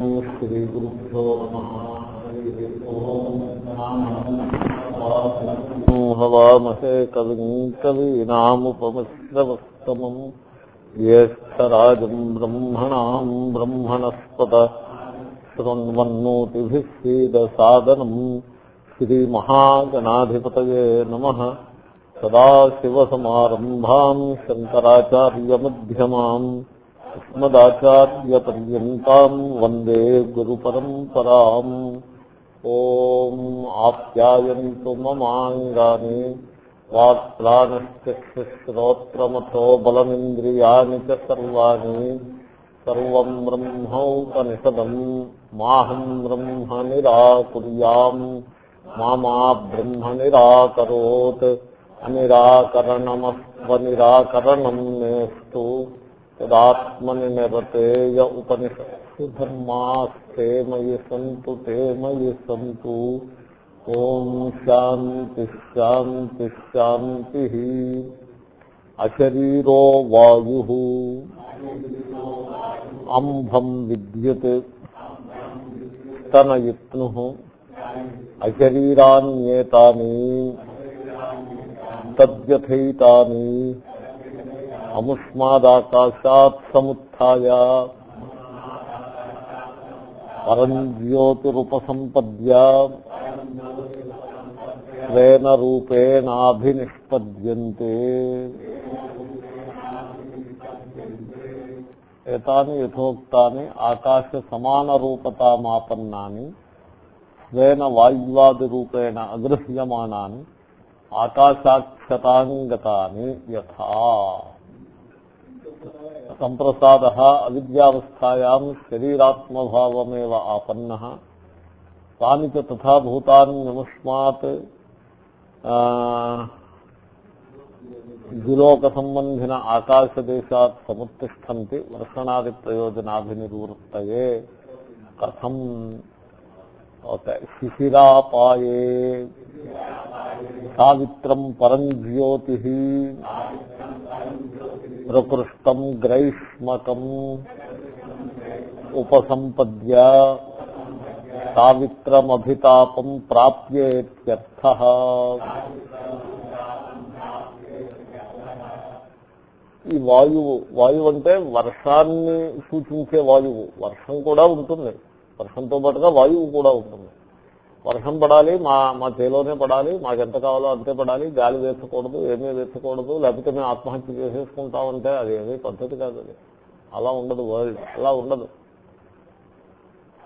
श्रीगुरुभ्यो नमः हवामहे कविम् कवीनामुपमिश्रवस्तमम् ज्येष्ठराजम् ब्रह्मणाम् ब्रह्मणस्पत शृण्वन्नोतिभिः सीदसादनम् श्रीमहागणाधिपतये नमः सदाशिवसमारम्भाम् शङ्कराचार्यमध्यमाम् अस्मदाचार्यपर्यन्ताम् वन्दे गुरुपरम्पराम् ॐ आप्यायन्तु ममाङ्गानि वाक्प्राणश्चक्षुश्रोत्रमथो बलमिन्द्रियाणि च सर्वाणि सर्वम् ब्रह्मौपनिषदम् माहम् ब्रह्म निराकुर्याम् मा मा ब्रह्म निराकरोत् अनिराकरणमस्त्वनिराकरणम् యదాత్మని నిరతేయ ఉపనిషత్సు ధర్మాస్తే మయి సంతు తే మయి సంతు ఓం శాంతి శాంతి శాంతి అశరీరో వాయు అంభం విద్యుత్ తనయుత్ను అశరీరాన్యేతాని తద్యథైతాని అముస్మాదాకాశాత్ సముత్య పరం జ్యోతిరుపసంపద్య. ేన రూపేణాభినిష్పద్యంతే. ఏతాని యథోక్తాని ఆకాశ సమాన రూపతామాపన్నాని స్వేన వాయువాది రూపేణ అగృహ్యమానాన్ని యథా. సంప్రసాద అవిద్యావస్థాయాం శరీరాత్మభావమేవ ఆపన్న తాని చ నమస్మాత్ ద్విలోక సంబంధిన ఆకాశదేశాత్ సముత్తిష్టంతి వర్షణాది ప్రయోజనాభినివృత్తయే కథం శిశిరాపాయే. సావిత్రం పరం జ్యోతి. ప్రకృష్టం గ్రైష్మకం ఉపసంపద్య సావిత్రమభితాపం ప్రాప్యేత్యర్థ. ఈ వాయువు వాయువు అంటే వర్షాన్ని సూచించే వాయువు. వర్షం కూడా ఉంటుంది. వర్షంతో పాటుగా వాయువు కూడా ఉంటుంది. వర్షం పడాలి మా మా చేలోనే పడాలి మాకు ఎంత కావాలో అంతే పడాలి గాలి వేసుకోకూడదు ఏమీ వేసుకోకూడదు లేకపోతే మేము ఆత్మహత్య చేసేసుకుంటామంటే అది ఏమీ పద్ధతి కాదు అది. అలా ఉండదు వరల్డ్ అలా ఉండదు.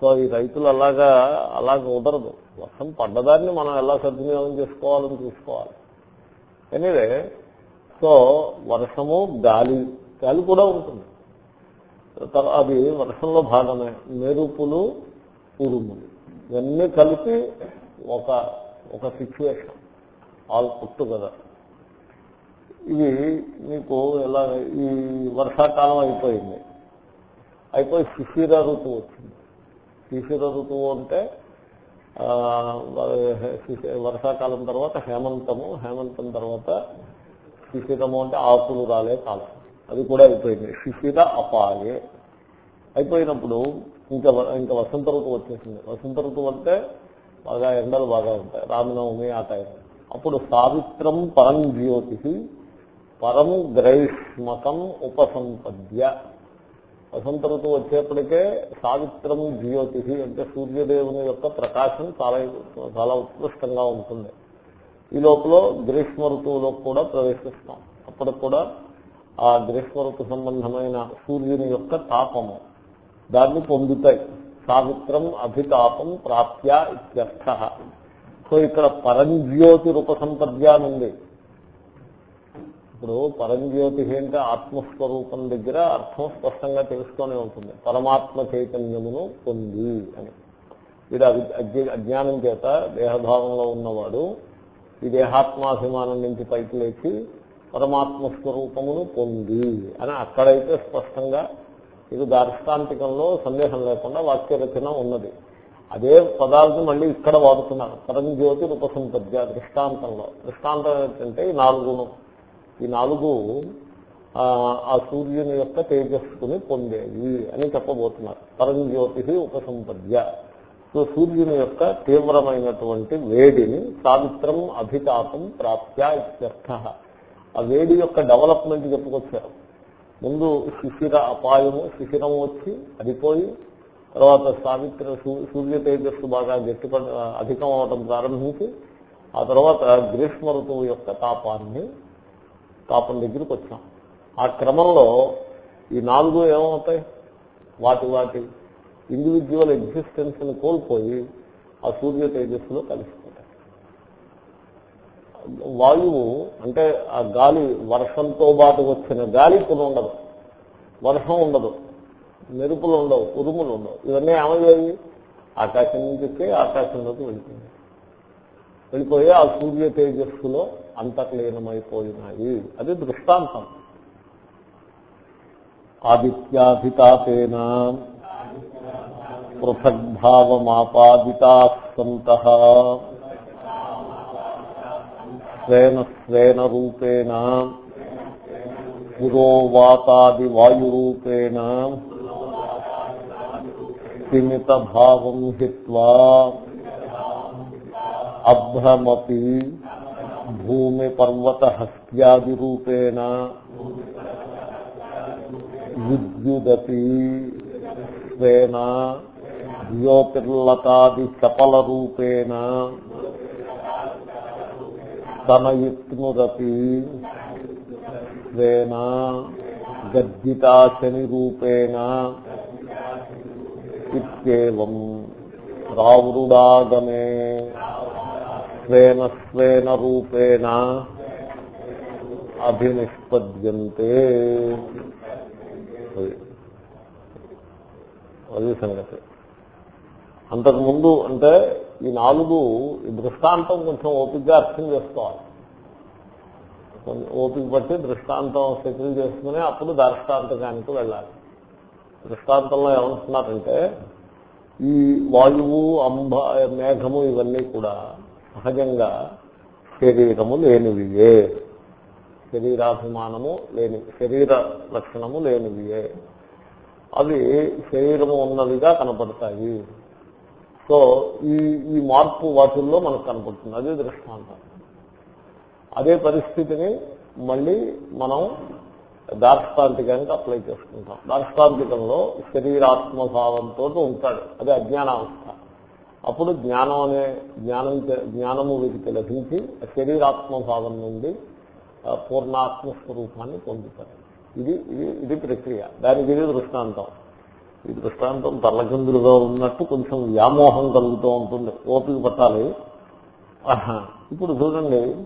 సో ఈ రైతులు అలాగా అలాగ కుదరదు వర్షం పడ్డదాన్ని మనం ఎలా సద్వినియోగం చేసుకోవాలని చూసుకోవాలి. ఎనీవే సో వర్షము గాలి గాలి కూడా ఉంటుంది. అది వర్షంలో భాగమే. మెరుపులు ఉరుములు. ఇవన్నీ కలిపి ఒక ఒక సిచ్యువేషన్ ఆల్ పుట్టు కదా ఇవి మీకు ఎలా ఈ వర్షాకాలం అయిపోయింది. అయిపోయి శిశిర ఋతువు వచ్చింది. శిశిర ఋతువు అంటే వర్షాకాలం తర్వాత హేమంతము హేమంతం తర్వాత శిశిరము అంటే ఆకులు రాలే కాలం. అది కూడా అయిపోయింది. శిశిర అపాయే. అయిపోయినప్పుడు ఇంకా ఇంకా వసంత ఋతువు వచ్చేసింది. వసంత ఋతువు అంటే బాగా ఎండలు బాగా ఉంటాయి. రామనవమి ఆ టైం అప్పుడు సావిత్రం పరం జ్యోతి పరం గ్రైష్మకం ఉపసంపద్య. వసంత ఋతువు వచ్చేప్పటికే సావిత్రం జ్యోతి అంటే సూర్యదేవుని యొక్క ప్రకాశం చాలా చాలా ఉత్కృష్టంగా ఉంటుంది. ఈ లోపల గ్రీష్మ ఋతువులో కూడా ప్రవేశిస్తాం. అప్పటికి కూడా ఆ గ్రీష్మ ఋతు సంబంధమైన సూర్యుని యొక్క తాపము. దాన్ని పొందుతాయి. సావిత్రం అభితాపం ప్రాప్య ఇత్యర్థ. సో ఇక్కడ పరంజ్యోతి రూపసంపద్య ఉంది ఇప్పుడు పరంజ్యోతి అంటే ఆత్మస్వరూపం దగ్గర అర్థం స్పష్టంగా తెలుసుకొని ఉంటుంది. పరమాత్మ చైతన్యమును పొంది అని. వీడు అజ్ఞానం చేత దేహభావంలో ఉన్నవాడు ఈ దేహాత్మాభిమానం నుంచి పైకి లేచి పరమాత్మ స్వరూపమును పొంది అని అక్కడైతే స్పష్టంగా ఇది దార్ష్టాంతికంలో సందేహం లేకుండా వాక్య రచన ఉన్నది. అదే పదార్థం మళ్ళీ ఇక్కడ వాడుతున్నారు పరంజ్యోతి ఉపసంపద్య దృష్టాంతంలో. దృష్టాంతం ఏంటంటే ఈ నాలుగును. ఈ నాలుగు ఆ సూర్యుని యొక్క తేజస్సుని పొందేవి అని చెప్పబోతున్నారు. పరంజ్యోతి ఉపసంపద్య. సో సూర్యుని యొక్క తీవ్రమైనటువంటి వేడిని సావిత్రం అభితాపం ప్రాప్య ఇత్యర్థ. ఆ వేడి యొక్క డెవలప్మెంట్ చెప్పుకొచ్చారు. ముందు శిశిర అపాయము శిశిరము వచ్చి అదిపోయి తర్వాత సావిత్ర సూర్య తేజస్సు బాగా గట్టి అధికం అవటం ప్రారంభించి ఆ తర్వాత గ్రీష్మ ఋతువు యొక్క తాపాన్ని తాపం దగ్గరికి వచ్చాం. ఆ క్రమంలో ఈ నాలుగు ఏమవుతాయి? వాటి వాటి ఇండివిజువల్ ఎగ్జిస్టెన్స్ని కోల్పోయి ఆ సూర్య తేజస్సులో కలిసి వాయువు అంటే ఆ గాలి వర్షంతో పాటు వచ్చిన గాలి ఇప్పుడు ఉండదు. వర్షం ఉండదు. మెరుపులు ఉండవు ఉరుములు ఉండవు. ఇవన్నీ ఏమయ్యాయి? ఆకాశం నుంచి ఆకాశంలోకి వెళ్తుంది వెళ్ళిపోయి ఆ సూర్య తేజస్సులో అంతర్లీనమైపోయినాయి. అది దృష్టాంతం. ఆదిత్యాధితాపేన పృథగ్భావమాపాదితా సంత స్వేన స్వేన రూపేణ. పురోవాతాది వాయురూపేణ. స్థిమిత భావం హిత్వా. అభ్రమపి భూమి పర్వత హస్త్యాది రూపేణ. విద్యుదపి స్వేన జ్యోతిర్లతాది చపల రూపేణ. తనయుత్నురపి స్వేన గర్జితాశని రూపేణ ఇత్యేవం రావృడాగమే స్వేన స్వేన రూపేణ అభినిష్పద్యంతే. అది సంగతి. అంతకుముందు అంటే ఈ నాలుగు దృష్టాంతం కొంచెం ఓపికగా అర్థం చేసుకోవాలి. ఓపిక బట్టి దృష్టాంతం సెటిల్ చేసుకుని అప్పుడు దర్ష్టాంతకానికి వెళ్ళాలి. దృష్టాంతంలో ఏమంటున్నారంటే ఈ వాయువు అంబ మేఘము ఇవన్నీ కూడా సహజంగా శరీరము లేనివియే. శరీరాభిమానము లేని శరీర లక్షణము లేనివియే. అవి శరీరము ఉన్నవిగా కనపడతాయి. సో ఈ ఈ మార్పు వాటిల్లో మనకు కనపడుతుంది. అదే దృష్టాంతం. అదే పరిస్థితిని మళ్ళీ మనం దార్ష్టాంతికానికి అప్లై చేసుకుంటాం. దార్ష్టాంతికంలో శరీరాత్మభావంతో ఉంటాడు. అదే అజ్ఞానావస్థ. అప్పుడు జ్ఞానం అనే జ్ఞానం జ్ఞానము వీటికి లభించి శరీరాత్మభావం నుండి పూర్ణాత్మ స్వరూపాన్ని పొందుతారు ఇది ఇది ఇది ప్రక్రియ. దానికి ఇది దృష్టాంతం. ఈ దృష్టాంతం తల్లకిందులుగా ఉన్నట్టు కొంచెం వ్యామోహం కలుగుతూ ఉంటుంది. ఓపిక పట్టాలి. ఇప్పుడు చూడండి.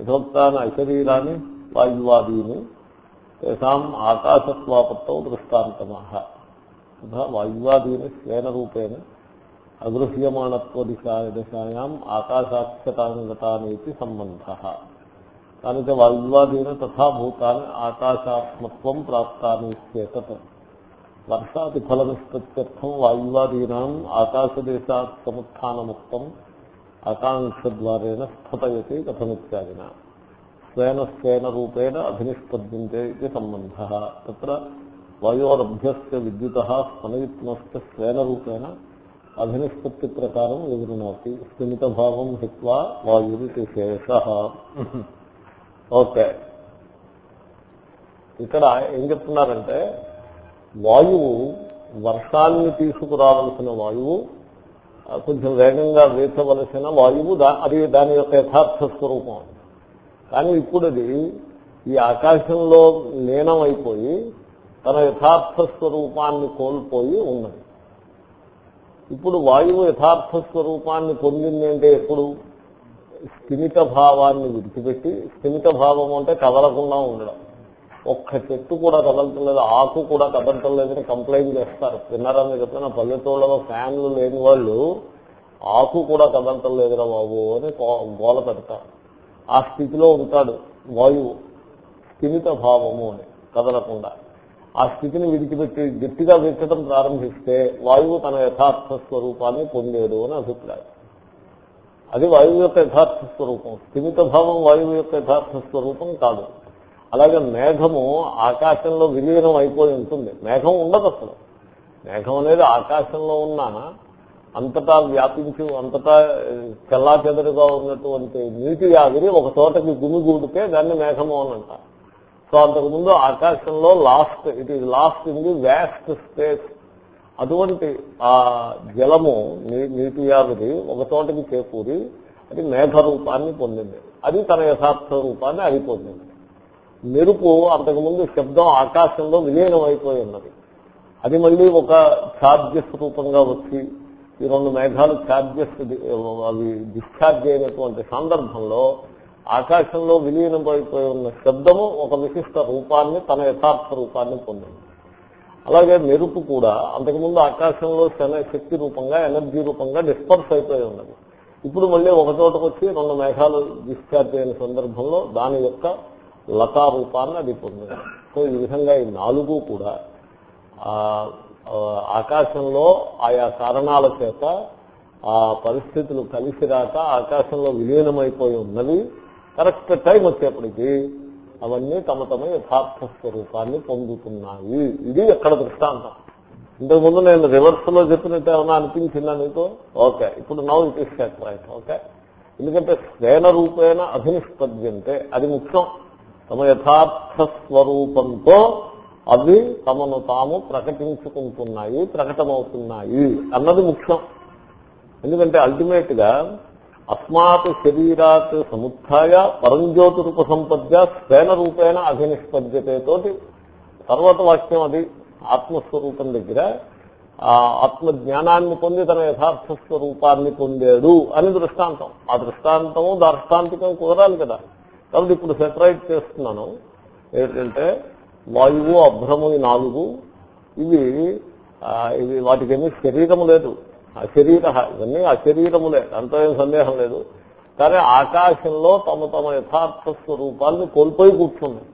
యథోక్తాన్ని అశరీరాన్ని వాయువాదీని తేషాం ఆకాశత్వాపత్తో దృష్టాంతమహ. తథా వాయువాదీని స్వేన రూపేణ అగృహ్యమాణత్వ దిశా దశాయాం సంబంధ. కానీ వాయువాదీన తథాభూతాన్ని ఆకాశాత్మత్వం ప్రాప్తాన్ని చేత వర్షాది ఫల నిష్పత్త్యర్థం వాయువాదీనాం ఆకాశదేశాత్ సముత్నముక్తం ఆకాంక్షద్వారేణ స్ఫతయతి కథమిత్యాదిన. స్వేన స్వేన రూపేణ అభినిష్పద్యంతే ఇది సంబంధ. తత్ర వాయోరభ్యస్య విద్యుత స్పనయుత్నస్య స్వేన రూపేణ అభినిష్పత్తి ప్రకారం వివృణోతి. స్థిమితభావం హిత్వా వాయురితి శేష. ఓకే. ఇక్కడ ఏం చెప్తున్నారంటే వాయువు వర్షాన్ని తీసుకురావలసిన వాయువు కొంచెం వేగంగా వేసవలసిన వాయువు అది దాని యొక్క యథార్థ స్వరూపం కానీ ఇప్పుడు అది ఈ ఆకాశంలో లీనమైపోయి తన యథార్థ స్వరూపాన్ని కోల్పోయి ఉన్నది. ఇప్పుడు వాయువు యథార్థ స్వరూపాన్ని పొందింది అంటే ఎప్పుడు? స్థిమిత భావాన్ని విడిచిపెట్టి స్థిమిత భావం అంటే కదలకుండా ఉండడం. ఒక్క చెట్టు కూడా కదలటం లేదు ఆకు కూడా కదలటం లేదని కంప్లైంట్ చేస్తారు. విన్నారా మీరు చెప్పిన పల్లెటూళ్ళలో ఫ్యాన్లు లేని వాళ్ళు ఆకు కూడా కదలటం లేదురా బాబు అని గోల పెడతారు. ఆ స్థితిలో ఉంటాడు వాయువు. స్థిమిత భావము అని కదలకుండా. ఆ స్థితిని విడిచిపెట్టి గట్టిగా వెచ్చడం ప్రారంభిస్తే వాయువు తన యథార్థ స్వరూపాన్ని పొందేడు అని అభిప్రాయం. అది వాయువు యొక్క యథార్థ స్వరూపం. స్థిమిత భావం వాయువు యొక్క యథార్థ స్వరూపం కాదు. అలాగే మేఘము ఆకాశంలో విలీనం అయిపోయి ఉంటుంది. మేఘం ఉండదు అసలు. మేఘం అనేది ఆకాశంలో ఉన్న అంతటా వ్యాపించి అంతటా చెల్లా చెదరుగా ఉన్నటువంటి నీటి ఆవిరి ఒక చోటకి గుమిగూడితే దాన్ని మేఘము అని అంటారు. సో అంతకుముందు ఆకాశంలో lost it is lost in the vast space. అటువంటి ఆ జలము నీటి ఆవిరి ఒక చోటకి చేకూరి అది మేఘ రూపాన్ని పొందింది. అది తన యథార్థ రూపాన్ని అది పొందింది. మెరుపు అంతకుముందు శబ్దం ఆకాశంలో విలీనం అయిపోయి ఉన్నది అది మళ్ళీ ఒక ఛార్జెస్ రూపంగా వచ్చి ఈ రెండు మేఘాలు ఛార్జెస్ అవి డిశ్చార్జ్ అయినటువంటి సందర్భంలో ఆకాశంలో విలీనమైపోయి ఉన్న శబ్దము ఒక విశిష్ట రూపాన్ని తన యథార్థ రూపాన్ని పొందింది. అలాగే మెరుపు కూడా అంతకుముందు ఆకాశంలో శక్తి రూపంగా ఎనర్జీ రూపంగా డిస్పర్స్ అయిపోయి ఉన్నది. ఇప్పుడు మళ్ళీ ఒక చోటకు వచ్చి రెండు మేఘాలు డిశ్చార్జ్ అయిన సందర్భంలో దాని యొక్క లతా రూపాన్ని అది పొందింది. సో ఈ విధంగా ఈ నాలుగు కూడా ఆకాశంలో ఆయా కారణాల చేత ఆ పరిస్థితులు కలిసి రాక ఆకాశంలో విలీనమైపోయి ఉన్నవి. కరెక్ట్ టైం వచ్చేప్పటికి అవన్నీ తమ తమ యథార్థ స్వరూపాన్ని పొందుతున్నాయి. ఇది ఎక్కడ దృష్టాంతం? ఇంతకుముందు నేను రివర్స్లో చెప్పినట్టు ఏమన్నా అనిపించిందా నీకు? ఓకే ఇప్పుడు నవ్ ఇట్ రైట్ ఓకే? ఎందుకంటే స్వేన రూపేణ అభినిష్పద్యంతే అది ముఖ్యం. తమ యథార్థ స్వరూపంతో అవి తమను తాము ప్రకటించుకుంటున్నాయి ప్రకటమవుతున్నాయి అన్నది ముఖ్యం. ఎందుకంటే అల్టిమేట్గా అస్మాత్ శరీరాత్ సముత్య పరంజ్యోతి రూప సంపద్య స్వేన రూపేణ అభినిష్పద్యతే తర్వాత వాక్యం అది ఆత్మస్వరూపం దగ్గర ఆ ఆత్మజ్ఞానాన్ని పొంది తన యథార్థ స్వరూపాన్ని పొందాడు అని దృష్టాంతం. ఆ దృష్టాంతము దార్ష్టాంతికం కుదరాలి కదా. కాబట్టి ఇప్పుడు సెపరేట్ చేస్తున్నాను. ఏంటంటే వాయువు అభ్రము ఈ నాలుగు ఇవి ఇవి వాటికేమీ శరీరము లేదు. అశరీర ఇవన్నీ అశరీరములే అంత ఏం సందేహం లేదు. కానీ ఆకాశంలో తమ తమ యథార్థ స్వరూపాలను కోల్పోయి కూర్చున్నాయి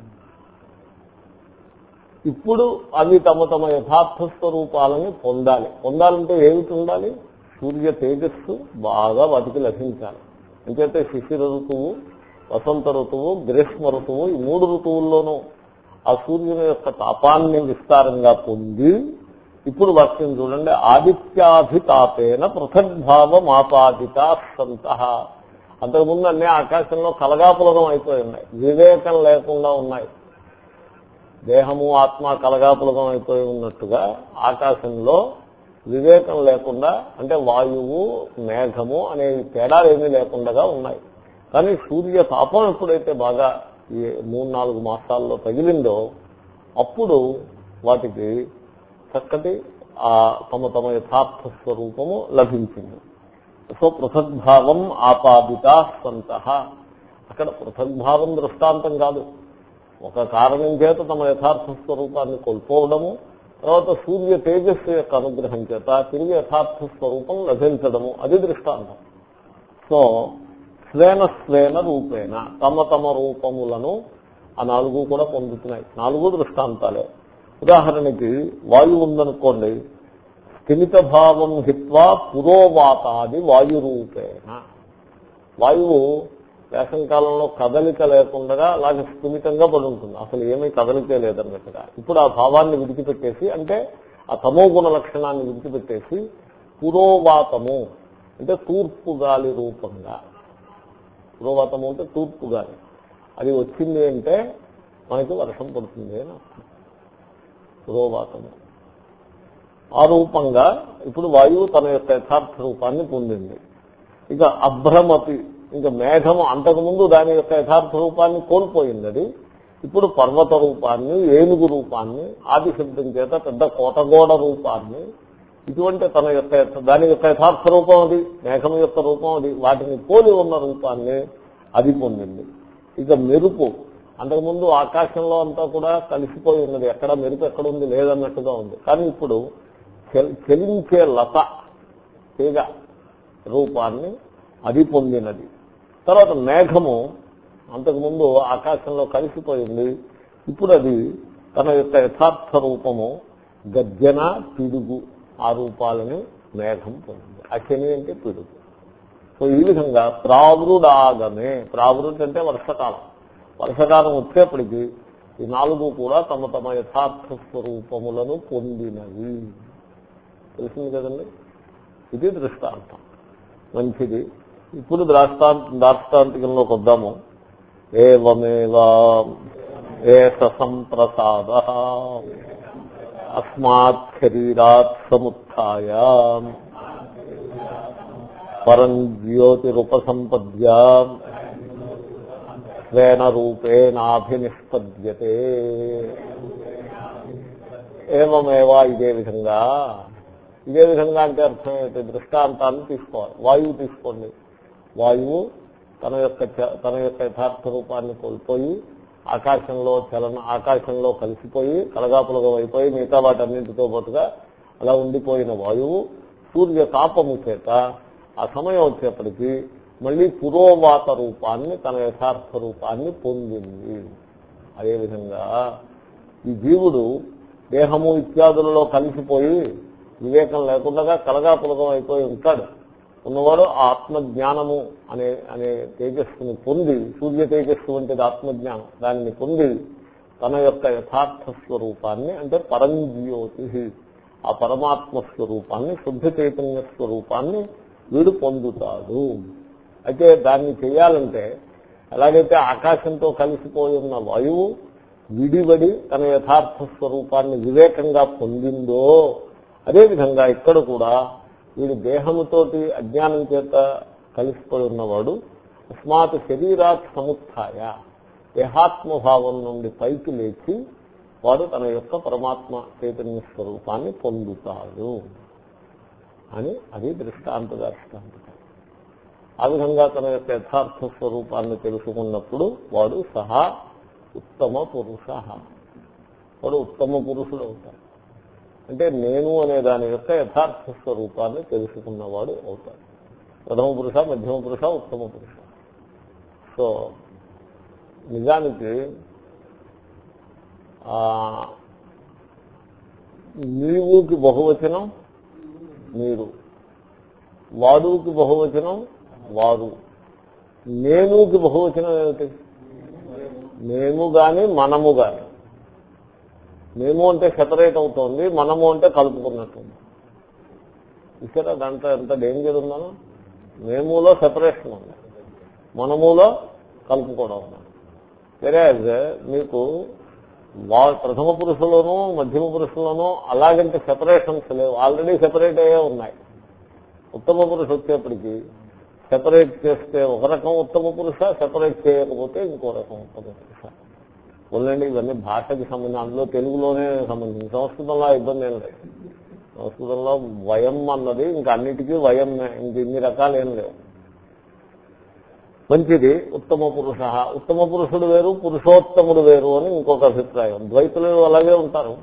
ఇప్పుడు అవి తమ తమ యథార్థ స్వరూపాలని పొందాలి. పొందాలంటే ఏమిటి ఉండాలి? సూర్య తేజస్సు బాగా వాటికి లభించాలి. ఎందుకంటే శిశిర ఋతువు వసంత ఋతువు గ్రీష్మ ఋతువు ఈ మూడు ఋతువుల్లోనూ ఆ సూర్యుని యొక్క తాపాన్ని విస్తారంగా పొంది ఇప్పుడు వాక్యం చూడండి ఆదిత్యాధితాపేన పృథగ్భావ ఆపాదిత సంత అంతకుముందు అన్ని ఆకాశంలో కలగాపులగం అయిపోయి ఉన్నాయి వివేకం లేకుండా ఉన్నాయి. దేహము ఆత్మ కలగాపులగం అయిపోయి ఉన్నట్టుగా ఆకాశంలో వివేకం లేకుండా అంటే వాయువు మేఘము అనే తేడాలు ఏమీ లేకుండా ఉన్నాయి. కానీ సూర్య తాపం ఎప్పుడైతే బాగా ఈ మూడు నాలుగు మాసాల్లో తగిలిందో అప్పుడు వాటికి చక్కటి ఆ తమ తమ యథార్థ స్వరూపము లభించింది. సో పృథగ్భావం ఆపాదిత సంత. అక్కడ పృథగ్భావం దృష్టాంతం కాదు. ఒక కారణం చేత తమ యథార్థ స్వరూపాన్ని కోల్పోవడము తర్వాత సూర్య తేజస్సు యొక్క అనుగ్రహం చేత తిరిగి యథార్థ స్వరూపం లభించడము అది దృష్టాంతం. సో స్వేన స్వేన రూపేణ. తమ తమ రూపములను ఆ నాలుగు కూడా పొందుతున్నాయి. నాలుగు దృష్టాంతాలే. ఉదాహరణకి వాయువు ఉందనుకోండి స్థిమిత భావం హిత్వా పురోవాతాది వాయు రూపేణ వాయువు వేసంకాలంలో కదలిక లేకుండా అలాగే స్థిమితంగా పడి ఉంటుంది అసలు ఏమీ కదలికే లేదన్నట్టుగా. ఇప్పుడు ఆ భావాన్ని విడిచిపెట్టేసి అంటే ఆ తమో గుణ లక్షణాన్ని విడిచిపెట్టేసి పురోవాతము అంటే తూర్పు గాలి రూపంగా. ధ్రువతము అంటే తూర్పు గాలి. అది వచ్చింది అంటే మనకి వర్షం పడుతుంది అని ధ్రువవాతము ఆ రూపంగా ఇప్పుడు వాయువు తన యొక్క యథార్థ రూపాన్ని పొందింది. ఇక అభ్రమతి ఇంకా మేఘము అంతకుముందు దాని యొక్క యథార్థ రూపాన్ని కోల్పోయింది అది. ఇప్పుడు పర్వత రూపాన్ని ఏనుగు రూపాన్ని ఆదిశబ్దం చేత పెద్ద కోటగోడ రూపాన్ని ఇటువంటి తన యొక్క దాని యొక్క యథార్థ రూపం అది మేఘం యొక్క రూపం అది వాటిని పోలి ఉన్న రూపాన్ని అది పొందింది. ఇక మెరుపు అంతకుముందు ఆకాశంలో అంతా కూడా కలిసిపోయి ఉన్నది. ఎక్కడ మెరుపు ఎక్కడుంది లేదన్నట్టుగా ఉంది. కానీ ఇప్పుడు చెలించే లత తీగ రూపాన్ని అది పొందినది. తర్వాత మేఘము అంతకుముందు ఆకాశంలో కలిసిపోయింది ఇప్పుడు అది తన యొక్క యథార్థ రూపము గర్జన పిడుగు ఆ రూపాలని మేఘం పొందింది. అశని అంటే పిడుగు. సో ఈ విధంగా ప్రావృడాగమే. ప్రావృడ్ అంటే వర్షకాలం వర్షకాలం వచ్చేప్పటికి ఈ నాలుగు కూడా తమ తమ యథార్థ స్వరూపములను పొందినవి. తెలిసింది కదండి? ఇది దృష్టాంతం. మంచిది. ఇప్పుడు ద్రాష్టాంత దాష్టాంతికంలోకి వద్దాము ఏమేవా ఏష సంప్రసాద. అస్మాత్ శరీరాత్ సముత్య పరం జ్యోతిరుపసంపద్య స్వేన రూపేణాభినిష్పద్యతే ఏమేవా ఇదే విధంగా ఇదే విధంగా అంటే అర్థం ఏంటి దృష్టాంతాన్ని తీసుకోవాలి. వాయువు తీసుకోండి. వాయువు తన యొక్క తన యొక్క యథార్థ రూపాన్ని కోల్పోయి ఆకాశంలో చలన ఆకాశంలో కలిసిపోయి కలగాపులగం అయిపోయి మిగతా వాటన్నింటితో పాటుగా అలా ఉండిపోయిన వాయువు సూర్య తాపము చేత ఆ సమయం వచ్చేప్పటికీ మళ్ళీ పురోవాత రూపాన్ని తన యథార్థ రూపాన్ని పొందింది. అదేవిధంగా ఈ జీవుడు దేహము ఇత్యాదులలో కలిసిపోయి వివేకం లేకుండా కలగాపులగం అయిపోయి ఉంటాడు. ఉన్నవాడు ఆత్మజ్ఞానము అనే అనే తేజస్సుని పొంది సూర్య తేజస్సు వంటిది ఆత్మజ్ఞానం. దానిని పొంది తన యొక్క యథార్థ స్వరూపాన్ని అంటే పరంజ్యోతి ఆ పరమాత్మ స్వరూపాన్ని శుద్ధ చైతన్య స్వరూపాన్ని వీడు పొందుతాడు. అయితే దాన్ని చేయాలంటే ఎలాగైతే ఆకాశంతో కలిసిపోయి ఉన్న వాయువు విడిబడి తన యథార్థ స్వరూపాన్ని వివేకంగా పొందిందో అదేవిధంగా ఇక్కడ కూడా వీడు దేహముతోటి అజ్ఞానం చేత కలిసిపోయి ఉన్నవాడు అస్మాత్ శరీరాత్ సముత్య దేహాత్మభావం నుండి పైకి లేచి వాడు తన యొక్క పరమాత్మ చైతన్య స్వరూపాన్ని పొందుతాడు అని అది దృష్టాంత దృష్టాంత ఆ విధంగా తన యొక్క యథార్థ స్వరూపాన్ని తెలుసుకున్నప్పుడు వాడు సహా ఉత్తమ పురుష. వాడు ఉత్తమ పురుషుడు అవుతాడు. అంటే నేను అనే దాని యొక్క యథార్థ స్వరూపాన్ని తెలుసుకున్నవాడు అవుతాడు. ప్రథమ పురుష మధ్యమ పురుష ఉత్తమ పురుష. సో నిజానికి నీవుకి బహువచనం మీరు. వాడుకి బహువచనం వారు. నేనుకి బహువచనం ఏమిటి? మేము గాని మనము గాని. మేము అంటే సెపరేట్ అవుతోంది మనము అంటే కలుపుకున్నట్టుంది. ఇక్కడ దాంట్లో ఎంత డేంజర్ ఉందనో మేములో సెపరేషన్ ఉంది. మనములో కలుపుకోవడం ఉంది. వేరే మీకు ప్రథమ పురుషులోనూ మధ్యమ పురుషులోనూ అలాగంటే సెపరేషన్స్ లేవు. ఆల్రెడీ సెపరేట్ అయ్యే ఉన్నాయి. ఉత్తమ పురుషు వచ్చేప్పటికీ సెపరేట్ చేస్తే ఒక రకం ఉత్తమ పురుష సెపరేట్ చేయకపోతే ఇంకో రకం ఉత్తమ పురుష. వదిలేండి ఇవన్నీ భాషకి సంబంధించి అందులో తెలుగులోనే సంబంధించి. సంస్కృతంలో ఇబ్బంది ఏం లేదు. సంస్కృతంలో వయం అన్నది ఇంకా అన్నిటికీ వయం ఇంక ఇన్ని రకాలు ఏం లేవు. మంచిది ఉత్తమ పురుష. ఉత్తమ పురుషుడు వేరు పురుషోత్తముడు వేరు అని ఇంకొక అభిప్రాయం. ద్వైతులు అలాగే ఉంటారు.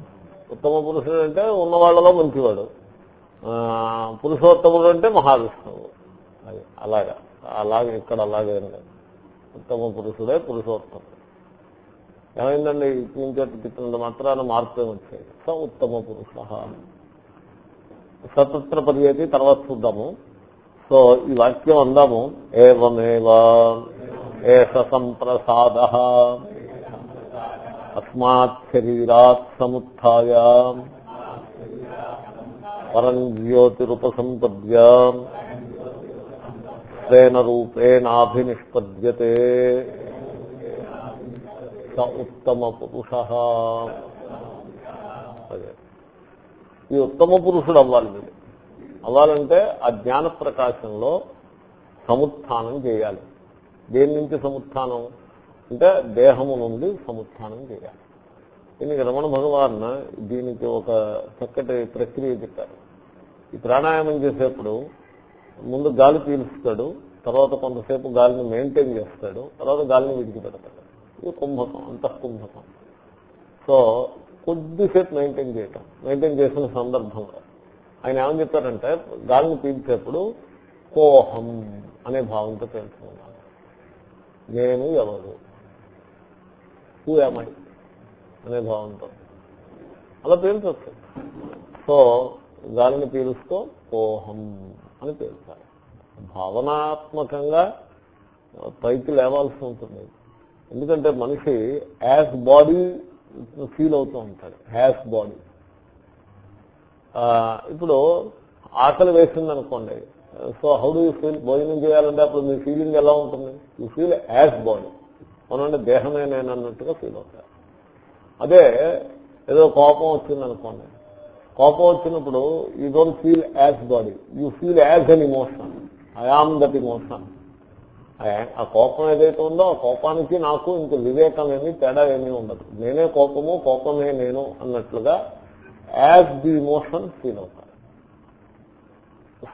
ఉత్తమ పురుషుడు అంటే ఉన్నవాళ్ళలో మంచివాడు. పురుషోత్తముడు అంటే మహావిష్ణువు. అది అలాగా అలాగే ఇక్కడ అలాగే ఉత్తమ పురుషుడే పురుషోత్తముడు. ఏమైందండి? ఇటు నుంచి అటు తిట్టినంత మాత్రాన మార్పు వచ్చాయి స ఉత్తమ పురుష. సతత్ర పర్యేది తర్వాత చూద్దాము. సో ఈ వాక్యం అందాము. ఏవమేవా ఏష సంప్రసాద. అస్మాత్ శరీరాత్ సముత్య పరం జ్యోతిరుపసంపద్య. స్వేన రూపేణాభినిష్పద్యతే. స ఉత్తమ పురుష. అదే. ఈ ఉత్తమ పురుషుడు అవ్వాలి మీరు. అవ్వాలంటే ఆ జ్ఞాన ప్రకాశంలో సముత్థానం చేయాలి. దేని నుంచి సముత్థానం? అంటే దేహము నుండి సముత్థానం చేయాలి. దీనికి రమణ భగవాన్ దీనికి ఒక చక్కటి ప్రక్రియ చెప్పారు. ఈ ప్రాణాయామం చేసేప్పుడు ముందు గాలి పీలుస్తాడు తర్వాత కొంతసేపు గాలిని మెయింటైన్ చేస్తాడు తర్వాత గాలిని విడిచిపెడతాడు. ఇది కుంభకం అంతఃకుంభకం సో కొద్దిసేపు మెయింటైన్ చేయటం. మెయింటైన్ చేసిన సందర్భంలో. ఆయన ఏమని చెప్పారంటే గాలిని పీల్చేప్పుడు కోహం అనే భావంతో తెలుసుకున్నాను నేను ఎవరు? హూ అనే భావంతో. అలా పీల్చవచ్చు సో గాలిని పీలుస్తూ కోహం అని పేలుతారు భావనాత్మకంగా పైకి లేవాల్సి ఉంటుంది. ఎందుకంటే మనిషి యాజ్ బాడీ ఫీల్ అవుతూ ఉంటాడు. Has body. ఇప్పుడు ఆకలి వేసింది అనుకోండి so how do you feel? భోజనం చేయాలంటే అప్పుడు మీ ఫీలింగ్ ఎలా ఉంటుంది? You feel as body. అవునంటే దేహమే నేను అన్నట్టుగా ఫీల్ అవుతారు. అదే ఏదో కోపం వచ్చింది అనుకోండి కోపం వచ్చినప్పుడు you don't feel as body. You feel as an emotion. I am that emotion. ఆ కోపం ఏదైతే ఉందో ఆ కోపానికి నాకు ఇంక వివేకం ఏమి తేడా ఏమీ ఉండదు. నేనే కోపము కోపమే నేను అన్నట్లుగా యాజ్ ది ఇమోషన్ ఫీల్ అవుతారు.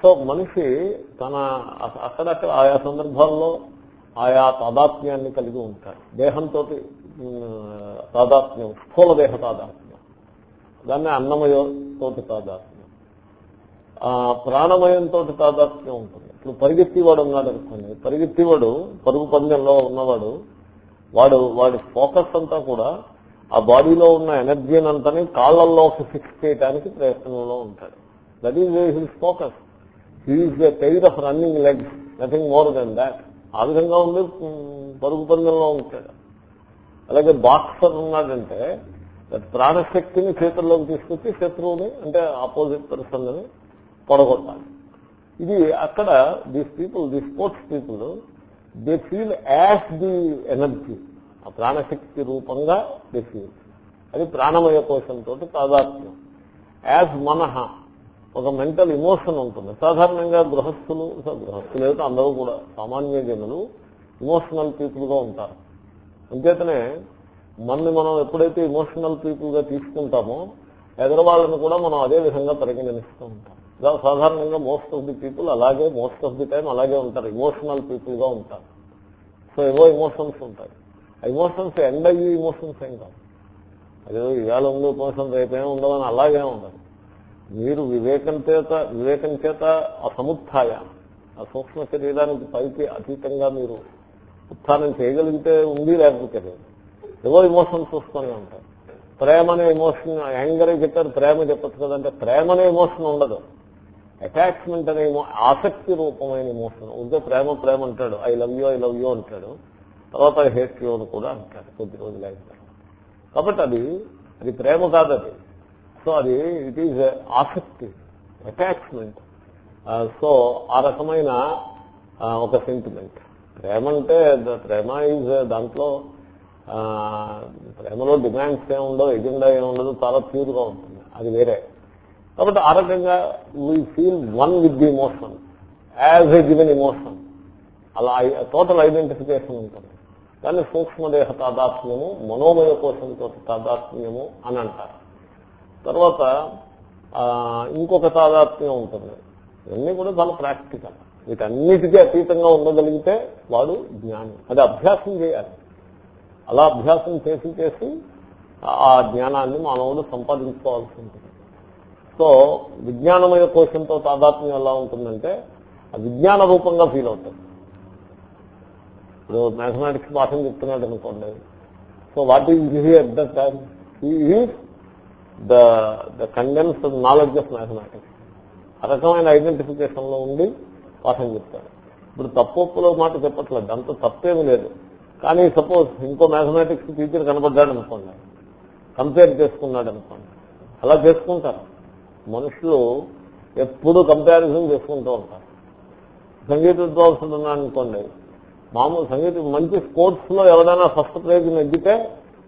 సో మనిషి తన అక్కడక్కడ ఆయా సందర్భాల్లో ఆయా తాదాత్మ్యాన్ని కలిగి ఉంటాడు. దేహంతో తాదాత్మ్యం స్థూల దేహ తాదాత్మ్యం. దాన్ని అన్నమయంతో తాదాత్మ్యం. ప్రాణమయంతో తాదాత్మ్యం ఉంటుంది. ఇప్పుడు పరిగెత్తివాడు ఉన్నాడు అనుకోండి. పరిగెత్తివాడు పరుగు పందెంలో ఉన్నవాడు వాడు వాడి ఫోకస్ అంతా కూడా ఆ బాడీలో ఉన్న ఎనర్జీని అంతని కాళ్ళల్లోకి ఫిక్స్ చేయడానికి ప్రయత్నంలో ఉంటాడు. That is his focus he is the tyre of running legs nothing more than that ఆ విధంగా ఉంది పరుగు పందెంలో ఉంటాడు. అలాగే బాక్సర్ ఉన్నాడంటే ప్రాణశక్తిని చేతుల్లోకి తీసుకొచ్చి శత్రువుని అంటే ఆపోజిట్ పర్సన్ అని పొడగొట్టాలి. ఇది అక్కడ this people the sports people they feel as the energy ఆ ప్రాణశక్తి రూపంగా దే ఫీల్ అది ప్రాణమయ కోశంతో తాదాత్మ్యం యాజ్ మనహ ఒక మెంటల్ ఇమోషన్ ఉంటుంది. సాధారణంగా గృహస్థులు గృహస్థులు అయితే అందరూ కూడా సామాన్య జనులు ఇమోషనల్ పీపుల్గా ఉంటారు. అంచేతనే మనల్ని మనం ఎప్పుడైతే ఇమోషనల్ పీపుల్గా తీసుకుంటామో ఎదరవాళ్ళని కూడా మనం అదే విధంగా పరిగణిస్తూ ఉంటాం. సాధారణంగా మోస్ట్ ఆఫ్ ది పీపుల్ అలాగే మోస్ట్ ఆఫ్ ది టైం అలాగే ఉంటారు. ఇమోషనల్ పీపుల్గా ఉంటారు. సో ఏవో ఇమోషన్స్ ఉంటాయి. ఆ ఇమోషన్స్ ఎండ్ అయ్యి ఇమోషన్స్ ఏం కాదు. అదే ఇవాళ ఉందో ఇమోషన్ రేపేం అని అలాగే ఉండదు. మీరు వివేకం చేత వివేకం చేత ఆ సముత్థాయ ఆ సూక్ష్మ శరీరానికి పైకి అతీతంగా మీరు ఉత్థానం చేయగలిగితే ఉంది లేకపోతే లేదు. ఏవో ఇమోషన్స్ వస్తూనే ఉంటాయి. ప్రేమ అనే ఎమోషన్ యాంగరే చెప్పారు ప్రేమ చెప్పచ్చు కదంటే ప్రేమ అనే ఎమోషన్ ఉండదు. అటాచ్మెంట్ అనే ఆసక్తి రూపమైన ఇమోషన్ ఉంటే ప్రేమ ప్రేమ అంటాడు. I love you I love you అంటాడు. తర్వాత ఐ హేట్ యూ అని కూడా అంటాడు కొద్ది రోజులు అయిన కాబట్టి అది అది ప్రేమ కాదు అది. సో అది ఇట్ ఈజ్ ఆసక్తి అటాచ్మెంట్ సో ఆ రకమైన ఒక సెంటిమెంట్ ప్రేమ అంటే ప్రేమ ఈజ్ దాంట్లో ప్రేమలో డిమాండ్స్ ఏముండవు ఎజెండా ఏముండదు చాలా ప్యూర్గా ఉంటుంది. అది వేరే. కాబట్టి ఆ రకంగా we feel one with the emotion as a given emotion అలా టోటల్ ఐడెంటిఫికేషన్ ఉంటుంది. దాన్ని సూక్ష్మదేహ తాదాత్మ్యము మనోమయ కోశంతో తాదాత్మ్యము అని అంటారు. తర్వాత ఇంకొక తాదాత్మ్యం ఉంటుంది. ఇవన్నీ కూడా చాలా ప్రాక్టికల్. వీటన్నిటికీ అతీతంగా ఉండగలిగితే వాడు జ్ఞాని. అది అభ్యాసం చేయాలి. అలా అభ్యాసం చేసి చేసి ఆ జ్ఞానాన్ని మానవుడు సంపాదించుకోవాల్సి ఉంటుంది. సో విజ్ఞానమయ కోశంతో తాదాత్మ్యం ఎలా ఉంటుందంటే విజ్ఞాన రూపంగా ఫీల్ అవుతుంది. ఇప్పుడు మ్యాథమెటిక్స్ పాఠం చెప్తున్నాడు అనుకోండి. So what is he that the time is the the condense knowledge of mathematics ఆ రకమైన ఐడెంటిఫికేషన్లో ఉండి పాఠం చెప్తాడు. ఇప్పుడు తప్పులో మాట చెప్పట్లేదు. అంత తప్పేమీ లేదు. కానీ సపోజ్ ఇంకో మ్యాథమెటిక్స్ టీచర్ కనపడ్డాడు అనుకోండి కంపేర్ చేసుకున్నాడు అనుకోండి అలా చేసుకుంటారు. మనుషులు ఎప్పుడు కంపారిజన్ చేసుకుంటూ ఉంటారు. సంగీత విద్వాంసులు ఉన్నాడు అనుకోండి మామూలు సంగీత మంచి స్పోర్ట్స్లో ఎవరైనా ఫస్ట్ ప్రైజ్ నెగ్గితే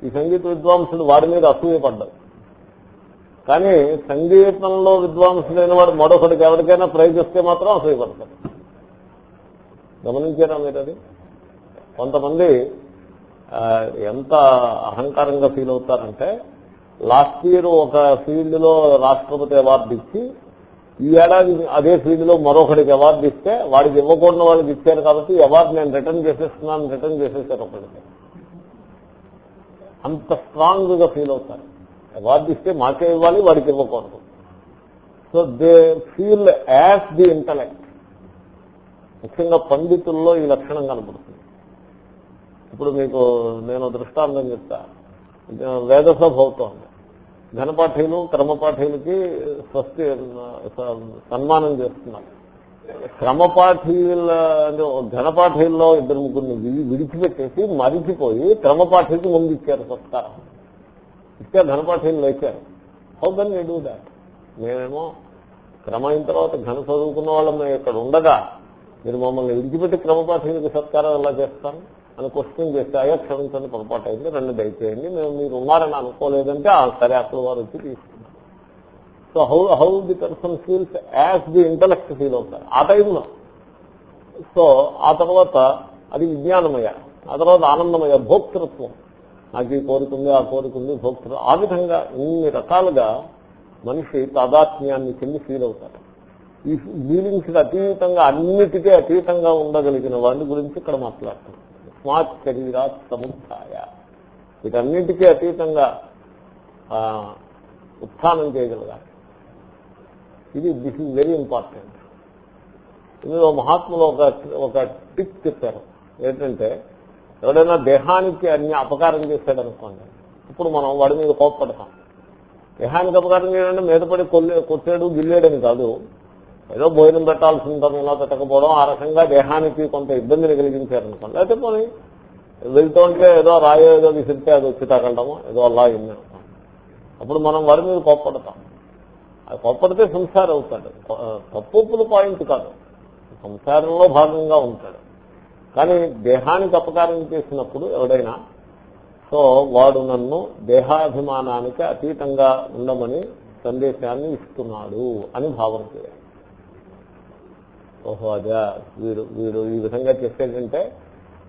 ఈ సంగీత విద్వాంసులు వాడి మీద అసూయపడ్డారు కానీ సంగీతంలో విద్వాంసులైన వాడు మరొకటికి ఎవరికైనా ప్రైజ్ వస్తే మాత్రం అసూయపడతారు గమనించారా మీరు అది? కొంతమంది ఎంత అహంకారంగా ఫీల్ అవుతారంటే లాస్ట్ ఇయర్ ఒక ఫీల్డ్లో రాష్ట్రపతి అవార్డు ఇచ్చి ఈ ఏడాది అదే ఫీల్డ్లో మరొకటికి అవార్డు ఇస్తే వాడికి ఇవ్వకూడని వాళ్ళకి ఇచ్చారు కాబట్టి అవార్డు నేను రిటర్న్ చేసేస్తున్నాను రిటర్న్ చేసేసారు ఒకటికి అంత స్ట్రాంగ్గా ఫీల్ అవుతారు. అవార్డు ఇస్తే మాకే ఇవ్వాలి వాడికి ఇవ్వకూడదు. So they feel as the intellect. ముఖ్యంగా పండితుల్లో ఈ లక్షణం కనపడుతుంది ఇప్పుడు మీకు నేను దృష్టాంతం చెప్తా. వేదసభ అవుతోంది. ఘనపాఠీలు క్రమపాఠీలకి స్వస్తి సన్మానం చేస్తున్నారు క్రమపాఠీల ఘనపాఠీల్లో ఇద్దరు ముగ్గురిని విడిచిపెట్టేసి మరిచిపోయి క్రమపాఠీలకి ముందు ఇచ్చారు సత్కారం. ఇస్తే ఘనపాఠీలు లేచారు. How can you do that మేమేమో క్రమైన తర్వాత ఘన చదువుకున్న వాళ్ళం ఇక్కడ ఉండగా మీరు మమ్మల్ని విడిచిపెట్టి క్రమపాఠీలకు సత్కారం ఎలా చేస్తాను అని క్వశ్చన్ చేస్తే అయ్యా క్షమించండి పొరపాటు అయింది. రెండు దయచేయండి. మేము మీరు ఉన్నారని అనుకోలేదంటే ఆ సరే అక్కడ వారు వచ్చి తీసుకున్నారు so how how the person feels as the intellect feel అవుతారు. ఆ టైంలో సో ఆ తర్వాత అది విజ్ఞానమయ. ఆ తర్వాత ఆనందమయ భోక్తృత్వం. నాకు ఈ కోరుకుంది ఆ కోరిక ఉంది భోక్తృ. ఆ విధంగా ఇన్ని రకాలుగా మనిషి తాదాత్మ్యాన్ని చెంది ఫీల్ అవుతారు ఈ ఫీలింగ్స్ అతీతంగా అన్నిటికీ అతీతంగా ఉండగలిగిన వాడి గురించి ఇక్కడ మాట్లాడుతున్నాం. స్మార్ట్ శరీరాత్ సముత్య వీటన్నిటికీ అతీతంగా ఉత్థానం చేయగలగాలి. ఇది దిస్ ఈజ్ వెరీ ఇంపార్టెంట్ ఇందులో మహాత్ములు ఒక ఒక టిప్ చెప్పారు. ఏంటంటే ఎవడైనా దేహానికి అన్ని అపకారం చేశాడు అనుకోండి ఇప్పుడు మనం వాడి మీద కోప్పడతాం దేహానికి అపకారం చేయడంటే మీద పడి కొల్లే కొట్టాడు గిల్లేడని కాదు. ఏదో భోజనం పెట్టాల్సిన ఇలా పెట్టకపోవడం ఆ రకంగా దేహానికి కొంత ఇబ్బందిని కలిగించారనుకోండి. అయితే పోనీ వెళ్తుంటే ఏదో రాయో ఏదో విసిరితే అది వచ్చి తగలడమో ఏదో అలా అయింది అప్పుడు మనం వారి మీద కోప్పడతాం. అది కోప్పడితే సంసారం అవుతాడు. తప్పుల పాయింట్ కాదు. సంసారంలో భాగంగా ఉంటాడు. కానీ దేహానికి అపకారం చేసినప్పుడు ఎవడైనా సో వాడు నన్ను దేహాభిమానానికి అతీతంగా ఉండమని సందేశాన్ని ఇస్తున్నాడు అని భావన చేయాలి. ఓహో అదే వీడు వీడు ఈ విధంగా చేసేటంటే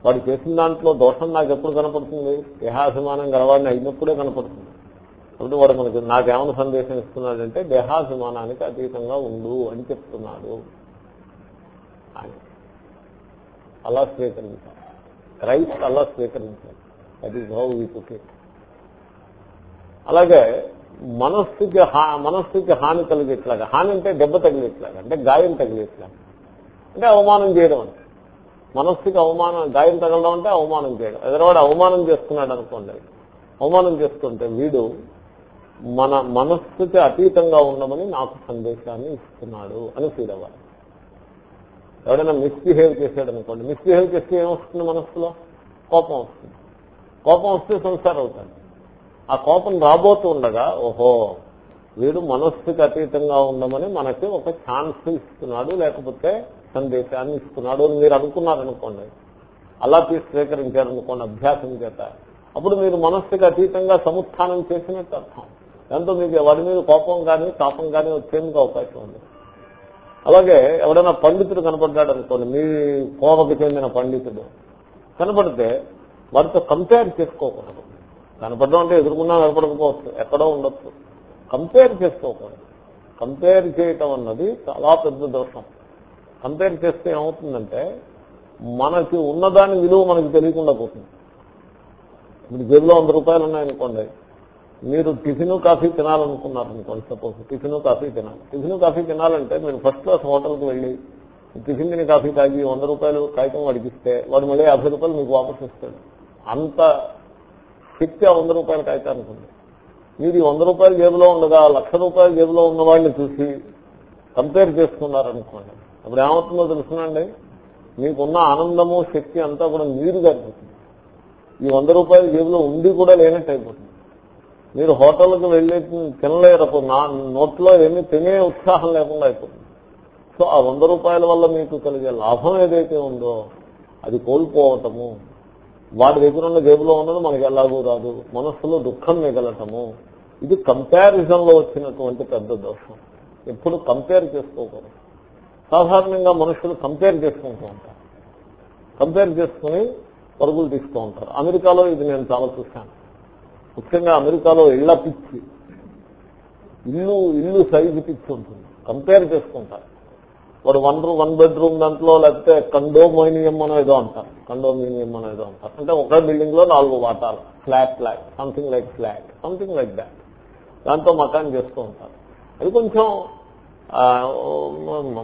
వాడు చేసిన దాంట్లో దోషం నాకు ఎప్పుడు కనపడుతుంది? దేహాభిమానం గలవాడిని అయినప్పుడే కనపడుతుంది. అప్పుడు వాడు మనకి నాకేమైనా సందేశం ఇస్తున్నాడంటే దేహాభిమానానికి అతీతంగా ఉండు అని చెప్తున్నాడు. అని. అలా స్వీకరించాలి. క్రైస్ట్ అలా స్వీకరించాలి. అది హౌ అలాగే మనస్సుకి హా- మనస్సుకి హాని కలిగేట్లాగా హాని అంటే దెబ్బ తగిలేట్లాగా అంటే గాయం తగిలేట్లాగా. అంటే అవమానం చేయడం అంటే. మనస్సుకి అవమానం గాయం తగలడం అంటే అవమానం చేయడం. ఎదరవాడు అవమానం చేస్తున్నాడు అనుకోండి. అవమానం చేస్తుంటే వీడు మన మనస్సుకి అతీతంగా ఉండమని నాకు సందేశాన్ని ఇస్తున్నాడు అని ఫీల్ అవ్వాలి. ఎవడైనా మిస్బిహేవ్ చేశాడు అనుకోండి. మిస్బిహేవ్ చేస్తే ఏమొస్తుంది మనస్సులో? కోపం వస్తుంది. కోపం వస్తే సంసారం అవుతాడు ఆ కోపం రాబోతూ ఉండగా ఓహో వీడు మనస్సుకి అతీతంగా ఉండమని మనకి ఒక ఛాన్స్ ఇస్తున్నాడు. లేకపోతే సందేశాన్ని ఇస్తున్నాడు అని మీరు అనుకున్నారనుకోండి అలా తీసి స్వీకరించారనుకోండి అభ్యాసం చేత అప్పుడు మీరు మనస్సుకి అతీతంగా సముత్థానం చేసినట్టు అర్థం. దాంతో మీకు వాడి మీద కోపం కానీ తాపం కానీ వచ్చేందుకు అవకాశం ఉంది. అలాగే ఎవడైనా పండితుడు కనపడ్డాడు అనుకోండి మీ కోవకు చెందిన పండితుడు కనపడితే వారితో కంపేర్ చేసుకోకూడదు. కనపడడం అంటే ఎదుర్కొన్నా కనపడకపోవచ్చు ఎక్కడో ఉండొచ్చు. కంపేర్ చేసుకోకూడదు. కంపేర్ చేయటం అన్నది చాలా పెద్ద దోషం. కంపేర్ చేస్తే ఏమవుతుందంటే మనకి ఉన్నదాని విలువ మనకి తెలియకుండా పోతుంది. ఇప్పుడు జేబులో వంద రూపాయలు ఉన్నాయనుకోండి మీరు టిఫిన్ కాఫీ తినాలనుకున్నారు అనుకోండి సపోజ్ టిఫిన్ కాఫీ తినాలి. టిఫిన్ కాఫీ తినాలంటే మీరు ఫస్ట్ క్లాస్ హోటల్కి వెళ్ళి టిఫిన్ తిని కాఫీ తాగి వంద రూపాయలు కాగితం అడిగిస్తే వాడు మళ్ళీ యాభై రూపాయలు మీకు వాపసు ఇస్తాడు. అంత శక్తి ఆ వంద రూపాయలు కాగితానికి ఉంది మీరు ఈ వంద రూపాయలు జేబులో ఉండగా లక్ష రూపాయలు జేబులో ఉన్న వాళ్ళని చూసి కంపేర్ చేసుకున్నారనుకోండి అప్పుడు ఏమవుతుందో తెలుసునండి? మీకున్న ఆనందము శక్తి అంతా కూడా నీరుగా అయిపోతుంది ఈ వంద రూపాయల జేబులో ఉండి కూడా లేనట్టు అయిపోతుంది. మీరు హోటల్కి వెళ్ళి తినలేరు అప్పుడు నా నోట్లో ఏమీ తినే ఉత్సాహం లేకుండా అయిపోతుంది. సో ఆ వంద రూపాయల వల్ల మీకు కలిగే లాభం ఏదైతే ఉందో అది కోల్పోవటము. వాడి దగ్గర ఉన్న జేబులో ఉన్నది మనకి ఎలాగూ రాదు. మనస్సులో దుఃఖం మిగలటము. ఇది కంపారిజన్లో వచ్చినటువంటి పెద్ద దోషం. ఎప్పుడు కంపేర్ చేసుకోకూడదు. సాధారణంగా మనుషులు కంపేర్ చేసుకుంటూ ఉంటారు. కంపేర్ చేసుకుని పరుగులు తీస్తూ ఉంటారు. అమెరికాలో ఇది నేను చాలా చూశాను. ముఖ్యంగా అమెరికాలో ఇళ్ళ పిచ్చి. ఇల్లు ఇల్లు సైజు పిచ్చి ఉంటుంది. కంపేర్ చేసుకుంటారు. వాడు వన్ రూమ్ వన్ బెడ్రూమ్ దాంట్లో లేకపోతే కండోమోనియం అనో ఏదో అంటారు. కండోమినియం అనో ఏదో అంటారు. అంటే ఒక బిల్డింగ్లో నాలుగు వాటాలు. Flat flat something like flat something like that దాంతో మకాన్ చేస్తూ ఉంటారు. అది కొంచెం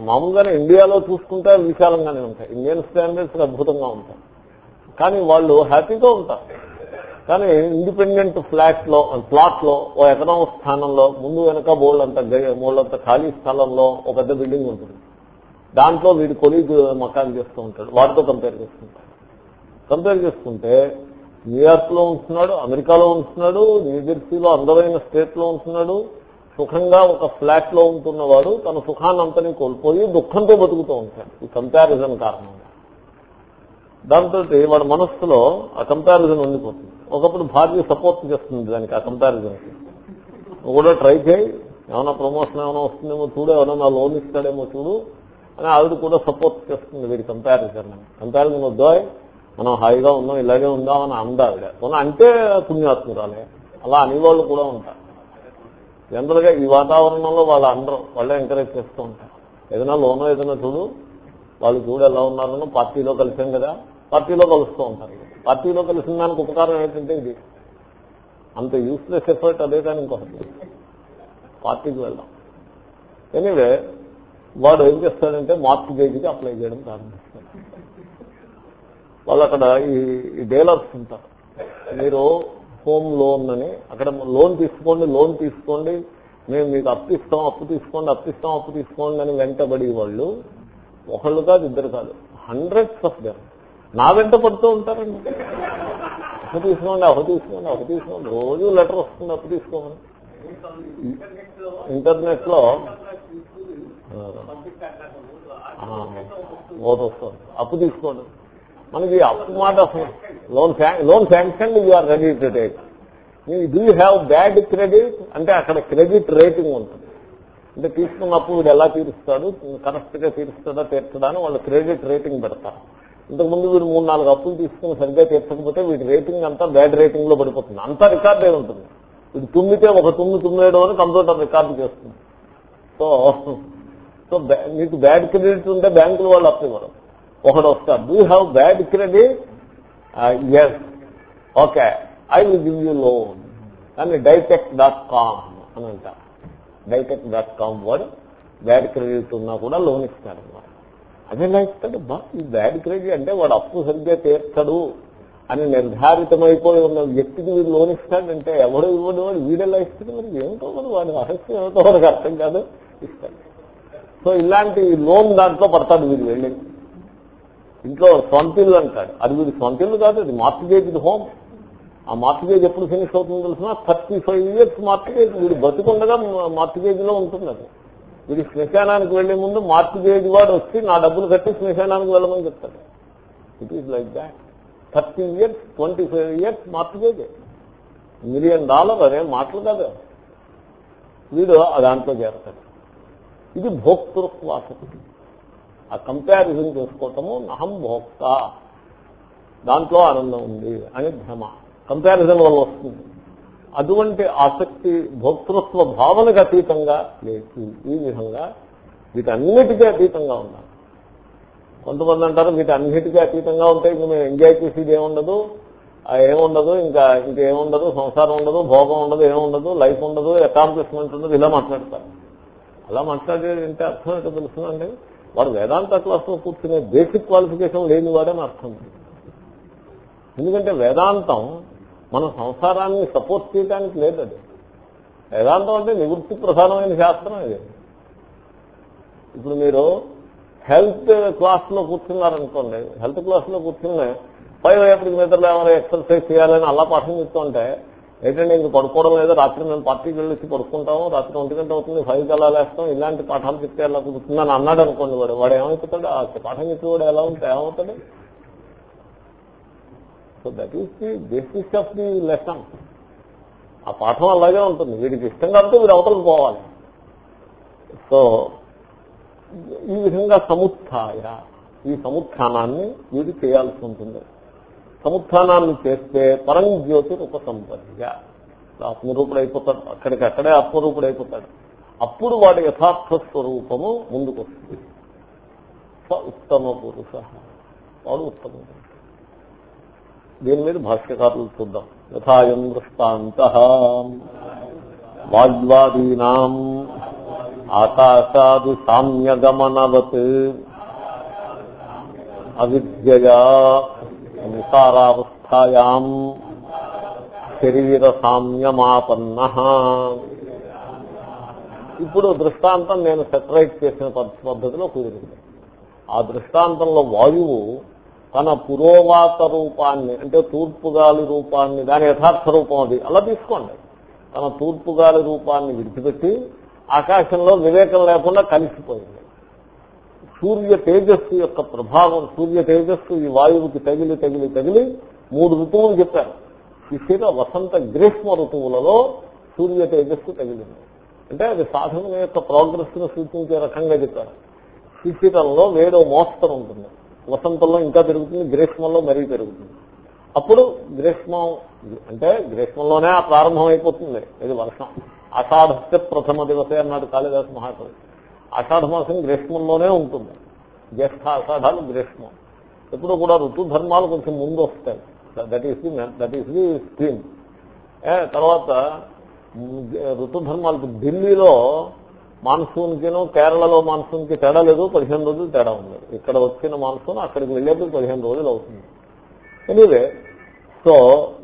మామూలుగానే ఇండియాలో చూసుకుంటే విశాలంగానే ఉంటాయి. ఇండియన్ స్టాండర్డ్స్ అద్భుతంగా ఉంటాయి. కానీ వాళ్ళు హ్యాపీగా ఉంటారు. కానీ ఇండిపెండెంట్ ఫ్లాట్లో ప్లాట్లో ఓ ఎకరం స్థానంలో ముందు వెనక బోల్డ్ అంత బోల్డ్ ఖాళీ స్థలంలో ఒక పెద్ద బిల్డింగ్ ఉంటుంది. దాంట్లో వీడి కొలీగ్ మకాన్ చేస్తూ ఉంటాడు. వాటితో కంపేర్ చేసుకుంటాడు కంపేర్ చేసుకుంటే న్యూయార్క్లో ఉంటున్నాడు అమెరికాలో ఉంటున్నాడు న్యూజెర్సీలో అందమైన స్టేట్లో ఉంటున్నాడు సుఖంగా ఒక ఫ్లాట్లో ఉంటున్నవాడు తన సుఖాన్ని అంతని కోల్పోయి దుఃఖంతో బతుకుతూ ఉంటాడు. ఈ కంపారిజన్ కారణంగా. దాంతో వాడి మనస్సులో ఆ కంపారిజన్ ఉండిపోతుంది. ఒకప్పుడు భార్య సపోర్ట్ చేస్తుంది దానికి ఆ కంపారిజన్కి కూడా ట్రై చేయి. ఏమైనా ప్రమోషన్ ఏమైనా వస్తుందేమో చూడు ఏమైనా లోన్ ఇస్తాడేమో చూడు అని ఆవిడ కూడా సపోర్ట్ చేస్తుంది వీడి కంపారిజన్ కంపారిజన్ వద్దాయి మనం హాయిగా ఉన్నాం ఇలాగే ఉందాం అని అందావిడ అంటే పుణ్యాత్మురాలే. అలా అనేవాళ్ళు కూడా ఉంటారు. జనరల్గా ఈ వాతావరణంలో వాళ్ళు అందరూ వాళ్ళే ఎంకరేజ్ చేస్తూ ఉంటారు. ఏదైనా లోనో ఏదైనా చూడు వాళ్ళు చూడు ఎలా ఉన్నారనో పార్టీలో కలిసాం కదా పార్టీలో కలుస్తూ ఉంటారు. పార్టీలో కలిసిన దానికి ఉపకారం ఏంటంటే ఇది. అంత యూస్లెస్ ఎఫర్ట్ అదే కానీ ఇంకొకటి. పార్టీకి వెళ్దాం ఎనీవే వాడు ఏం చేస్తాడంటే మార్క్ గేజ్కి అప్లై చేయడం ప్రారంభిస్తాడు. వాళ్ళు అక్కడ ఈ డీలర్స్ ఉంటారు. మీరు హోమ్ లోన్ అని. అక్కడ లోన్ తీసుకోండి లోన్ తీసుకోండి. మేము మీకు అప్పు ఇస్తాం అప్పు తీసుకోండి అప్పు ఇస్తాం అప్పు తీసుకోండి అని వెంటబడి వాళ్ళు ఒకళ్ళు కాదు ఇద్దరు కాదు హండ్రెడ్స్ ఆఫ్ దెమ్ నా వెంట పడుతూ ఉంటారండి. అప్పు తీసుకోండి అప్పు తీసుకోండి అప్పు తీసుకోండి. రోజు లెటర్ వస్తుంది అప్పు తీసుకోమని. ఇంటర్నెట్లో ఓటు వస్తుంది. అప్పు తీసుకోండి. మనకి అప్పు మాట అసలు. Loan loan sanction you are ready to take do you have bad credit అంటే అక్కడ క్రెడిట్ రేటింగ్ ఉంటుంది. అంటే తీసుకున్నప్పుడు వీడు ఎలా తీరుస్తాడు? కరెక్ట్గా తీరుస్తాడా తీర్చడా అని వాళ్ళు క్రెడిట్ రేటింగ్ పెడతారు. ఇంతకుముందు వీడు మూడు నాలుగు అప్పులు తీసుకుని సరిగ్గా తీర్చకపోతే వీడి రేటింగ్ అంతా బ్యాడ్ రేటింగ్లో పడిపోతుంది. అంతా రికార్డే ఉంటుంది. వీడు తుమ్మితే ఒక తుమ్మి తుమ్మేయడం అని కంప్యూటర్ రికార్డు చేస్తుంది. సో సో మీకు బ్యాడ్ క్రెడిట్ ఉంటే బ్యాంకులు వాళ్ళు అప్పు ఇవ్వరు. ఒకడు వస్తారు do have bad credit yes okay I will give you loan అని డైటెక్ డాట్ కామ్ అని అంటారు డైటెక్ డాట్ కామ్ వాడు బ్యాడ్ క్రెడిట్ ఉన్నా కూడా లోన్ ఇస్తాడు అన్నమాట అదే ఇస్తాడు బా ఈ బ్యాడ్ క్రెడిట్ అంటే వాడు అప్పు సరిగ్గా తీర్చడు అని నిర్ధారితమైపోయి ఉన్న వ్యక్తికి వీడు లోన్ ఇస్తాడంటే ఎవడు ఇవ్వడు? వాడు వీడెలా ఇస్తాడు? మరి ఏమిటో మరి వాడి రహస్యం ఏమిటో వాడికి అర్థం కాదు ఇస్తాడు. సో ఇలాంటి లోన్ దాంట్లో పడతాడు వీడు వెళ్ళి. ఇంట్లో సొంతిల్లు అంటాడు అది వీడి సొంతిల్లు కాదు అది మార్టిగేజ్ హోమ్. ఆ మార్టిగేజ్ ఎప్పుడు ఫినిష్ అవుతుందో తెలిసిన థర్టీ ఫైవ్ ఇయర్స్ మార్టిగేజ్. వీడు బతుకుండగా మార్టిగేజ్లో ఉంటుంది అది వీడి శ్మశానానికి వెళ్ళే ముందు మార్టిగేజ్ వాడు వచ్చి నా డబ్బులు కట్టి శ్మశానానికి వెళ్ళమని చెప్తాడు. It is like that thirty years twenty five years mortgage. Million dollar అదే మాటలు కాదు. వీడు దాంట్లో చేరతాడు. ఇది భోక్తృత్వాసక్తి. ఆ కంపారిజన్ చేసుకోవటము అహం భోక్త దాంట్లో ఆనందం ఉంది అని భ్రమ. కంపారిజన్ వల్ల వస్తుంది. అటువంటి ఆసక్తి భోక్తృత్వ భావనకు అతీతంగా లేదు. ఈ విధంగా వీటన్నిటికీ అతీతంగా ఉండాలి. కొంతమంది అంటారు వీటన్నిటికీ అతీతంగా ఉంటే ఇంక మేము ఎంజాయ్ చేసేది ఏముండదు? ఏముండదు? ఇంకా ఇంకేముండదు సంసారం ఉండదు భోగం ఉండదు ఏముండదు? లైఫ్ ఉండదు అకాంప్లిష్మెంట్ ఉండదు ఇలా మాట్లాడతారు. అలా మాట్లాడేది అంటే అర్థం ఏంటో తెలుస్తుందండి వాడు వేదాంత క్లాస్లో కూర్చునే బేసిక్ క్వాలిఫికేషన్ లేని వాడని అర్థం. ఎందుకంటే వేదాంతం మన సంసారాన్ని సపోర్ట్ చేయడానికి లేదు అది వేదాంతం అంటే నివృత్తి ప్రధానమైన శాస్త్రం ఇది ఇప్పుడు మీరు హెల్త్ క్లాస్లో కూర్చున్నారనుకోండి హెల్త్ క్లాస్లో కూర్చుని పై అయ్యేప్పటికి నిద్రలు ఏమైనా ఎక్సర్సైజ్ చేయాలని అలా పాఠం చెప్తుంటే ఏంటంటే ఇంక పడుకోవడం లేదా రాత్రి మేము పార్టీకి వెళ్ళేసి పడుకుంటాము రాత్రి ఒంటి గంట అవుతుంది ఫైవ్ కల్లా లేస్తాం ఇలాంటి పాఠాలు చెప్తే ఎలా కుదురుతుందని అన్నాడు అనుకోండి వాడు. వాడు ఏమైపోతాడు ఆ పాఠం చెప్పేవాడు ఎలా ఉంటే ఏమవుతాడు? So that is the basics of the lesson ఆ పాఠం అలాగే ఉంటుంది. వీడికి ఇష్టం కాబట్టి వీడు అవతలకు పోవాలి. సో ఈ విధంగా సముత్య ఈ సముత్థానాన్ని వీడు చేయాల్సి ఉంటుంది. సముత్థానాన్ని చేస్తే పరం జ్యోతి ఉపసంపత్తిగా ఆత్మరూపుడు అయిపోతాడు అక్కడికి అక్కడే ఆత్మరూపుడు అయిపోతాడు అప్పుడు వాడి యథార్థ స్వరూపము ముందుకు వస్తుంది ఉత్తమ పురుష. వాడు ఉత్తమ. దీని మీద భాష్యకారులు చూద్దాం. యథాయం దృష్టాంత. వాగ్వాదీనా. ఆకాశాది సామ్యగమనవత్. అవిద్యయా. సంసారావస్థాయాం శరీర సామ్యమాపన్న ఇప్పుడు దృష్టాంతం నేను సెటరైట్ చేసిన పద్ధతిలో కుదిరింది. ఆ దృష్టాంతంలో వాయువు తన పురోవాత రూపాన్ని అంటే తూర్పుగాలి రూపాన్ని దాని యథార్థ రూపం అది అలా తీసుకోండి. తన తూర్పుగాలి రూపాన్ని విడిచిపెట్టి ఆకాశంలో వివేకం లేకుండా కలిసిపోయింది. సూర్య తేజస్సు యొక్క ప్రభావం సూర్య తేజస్సు ఈ వాయువుకి తగిలి తగిలి తగిలి మూడు ఋతువులు చెప్పారు. శిశిర వసంత గ్రీష్మ ఋతువులలో సూర్య తేజస్సు తగిలింది. అంటే అది సాధన యొక్క ప్రోగ్రెస్ను సూచించే రకంగా చెప్పారు. శిశిరంలో వేడో మోస్తరు ఉంటుంది. వసంతంలో ఇంకా పెరుగుతుంది గ్రీష్మంలో మరీ పెరుగుతుంది. అప్పుడు గ్రీష్మం అంటే గ్రీష్మంలోనే ఆ ప్రారంభం అయిపోతుంది. ఇది వర్షం. అసాధస్య ప్రథమ దివసే అన్నాడు కాళిదాస్ మహాకవి. ఆషాఢ మాసం గ్రీష్మంలోనే ఉంటుంది. జ్యేష్ఠ ఆషాఢాలు గ్రీష్మం. ఎప్పుడు కూడా ఋతు ధర్మాలు కొంచెం ముందు వస్తాయి that is the that is the stream తర్వాత ఋతు ధర్మాలకు ఢిల్లీలో మాన్సూన్కిను కేరళలో మాన్సూన్కి తేడా లేదు పదిహేను రోజులు తేడా ఉంది. ఇక్కడ వచ్చిన మాన్సూన్ అక్కడికి వెళ్ళేప్పుడు పదిహేను రోజులు అవుతుంది. ఎనీవే సో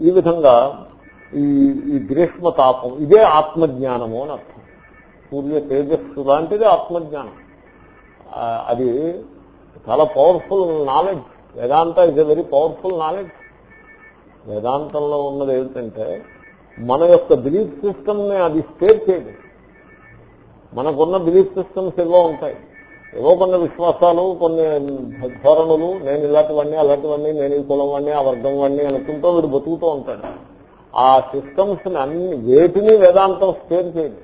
ఈ విధంగా ఈ ఈ గ్రీష్మ తాపం ఇదే ఆత్మజ్ఞానము అని అర్థం. సూర్య తేజస్సు లాంటిది ఆత్మజ్ఞానం. అది చాలా powerful knowledge Vedanta is a very powerful knowledge వేదాంతంలో ఉన్నది ఏమిటంటే మన యొక్క బిలీఫ్ సిస్టమ్ని అది స్టేట్ చేయదు. మనకున్న బిలీఫ్ సిస్టమ్స్ ఏవో ఉంటాయి. ఏవో కొన్ని విశ్వాసాలు కొన్ని ధోరణులు నేను ఇలాంటివన్నీ అలాంటివన్నీ నేను ఈ కులం వాడిని ఆ వర్గం వాడిని అనుకుంటూ వీడు బతుకుతూ ఉంటాడు. ఆ సిస్టమ్స్ అన్ని వేటిని వేదాంతం స్టేర్ చేయదు.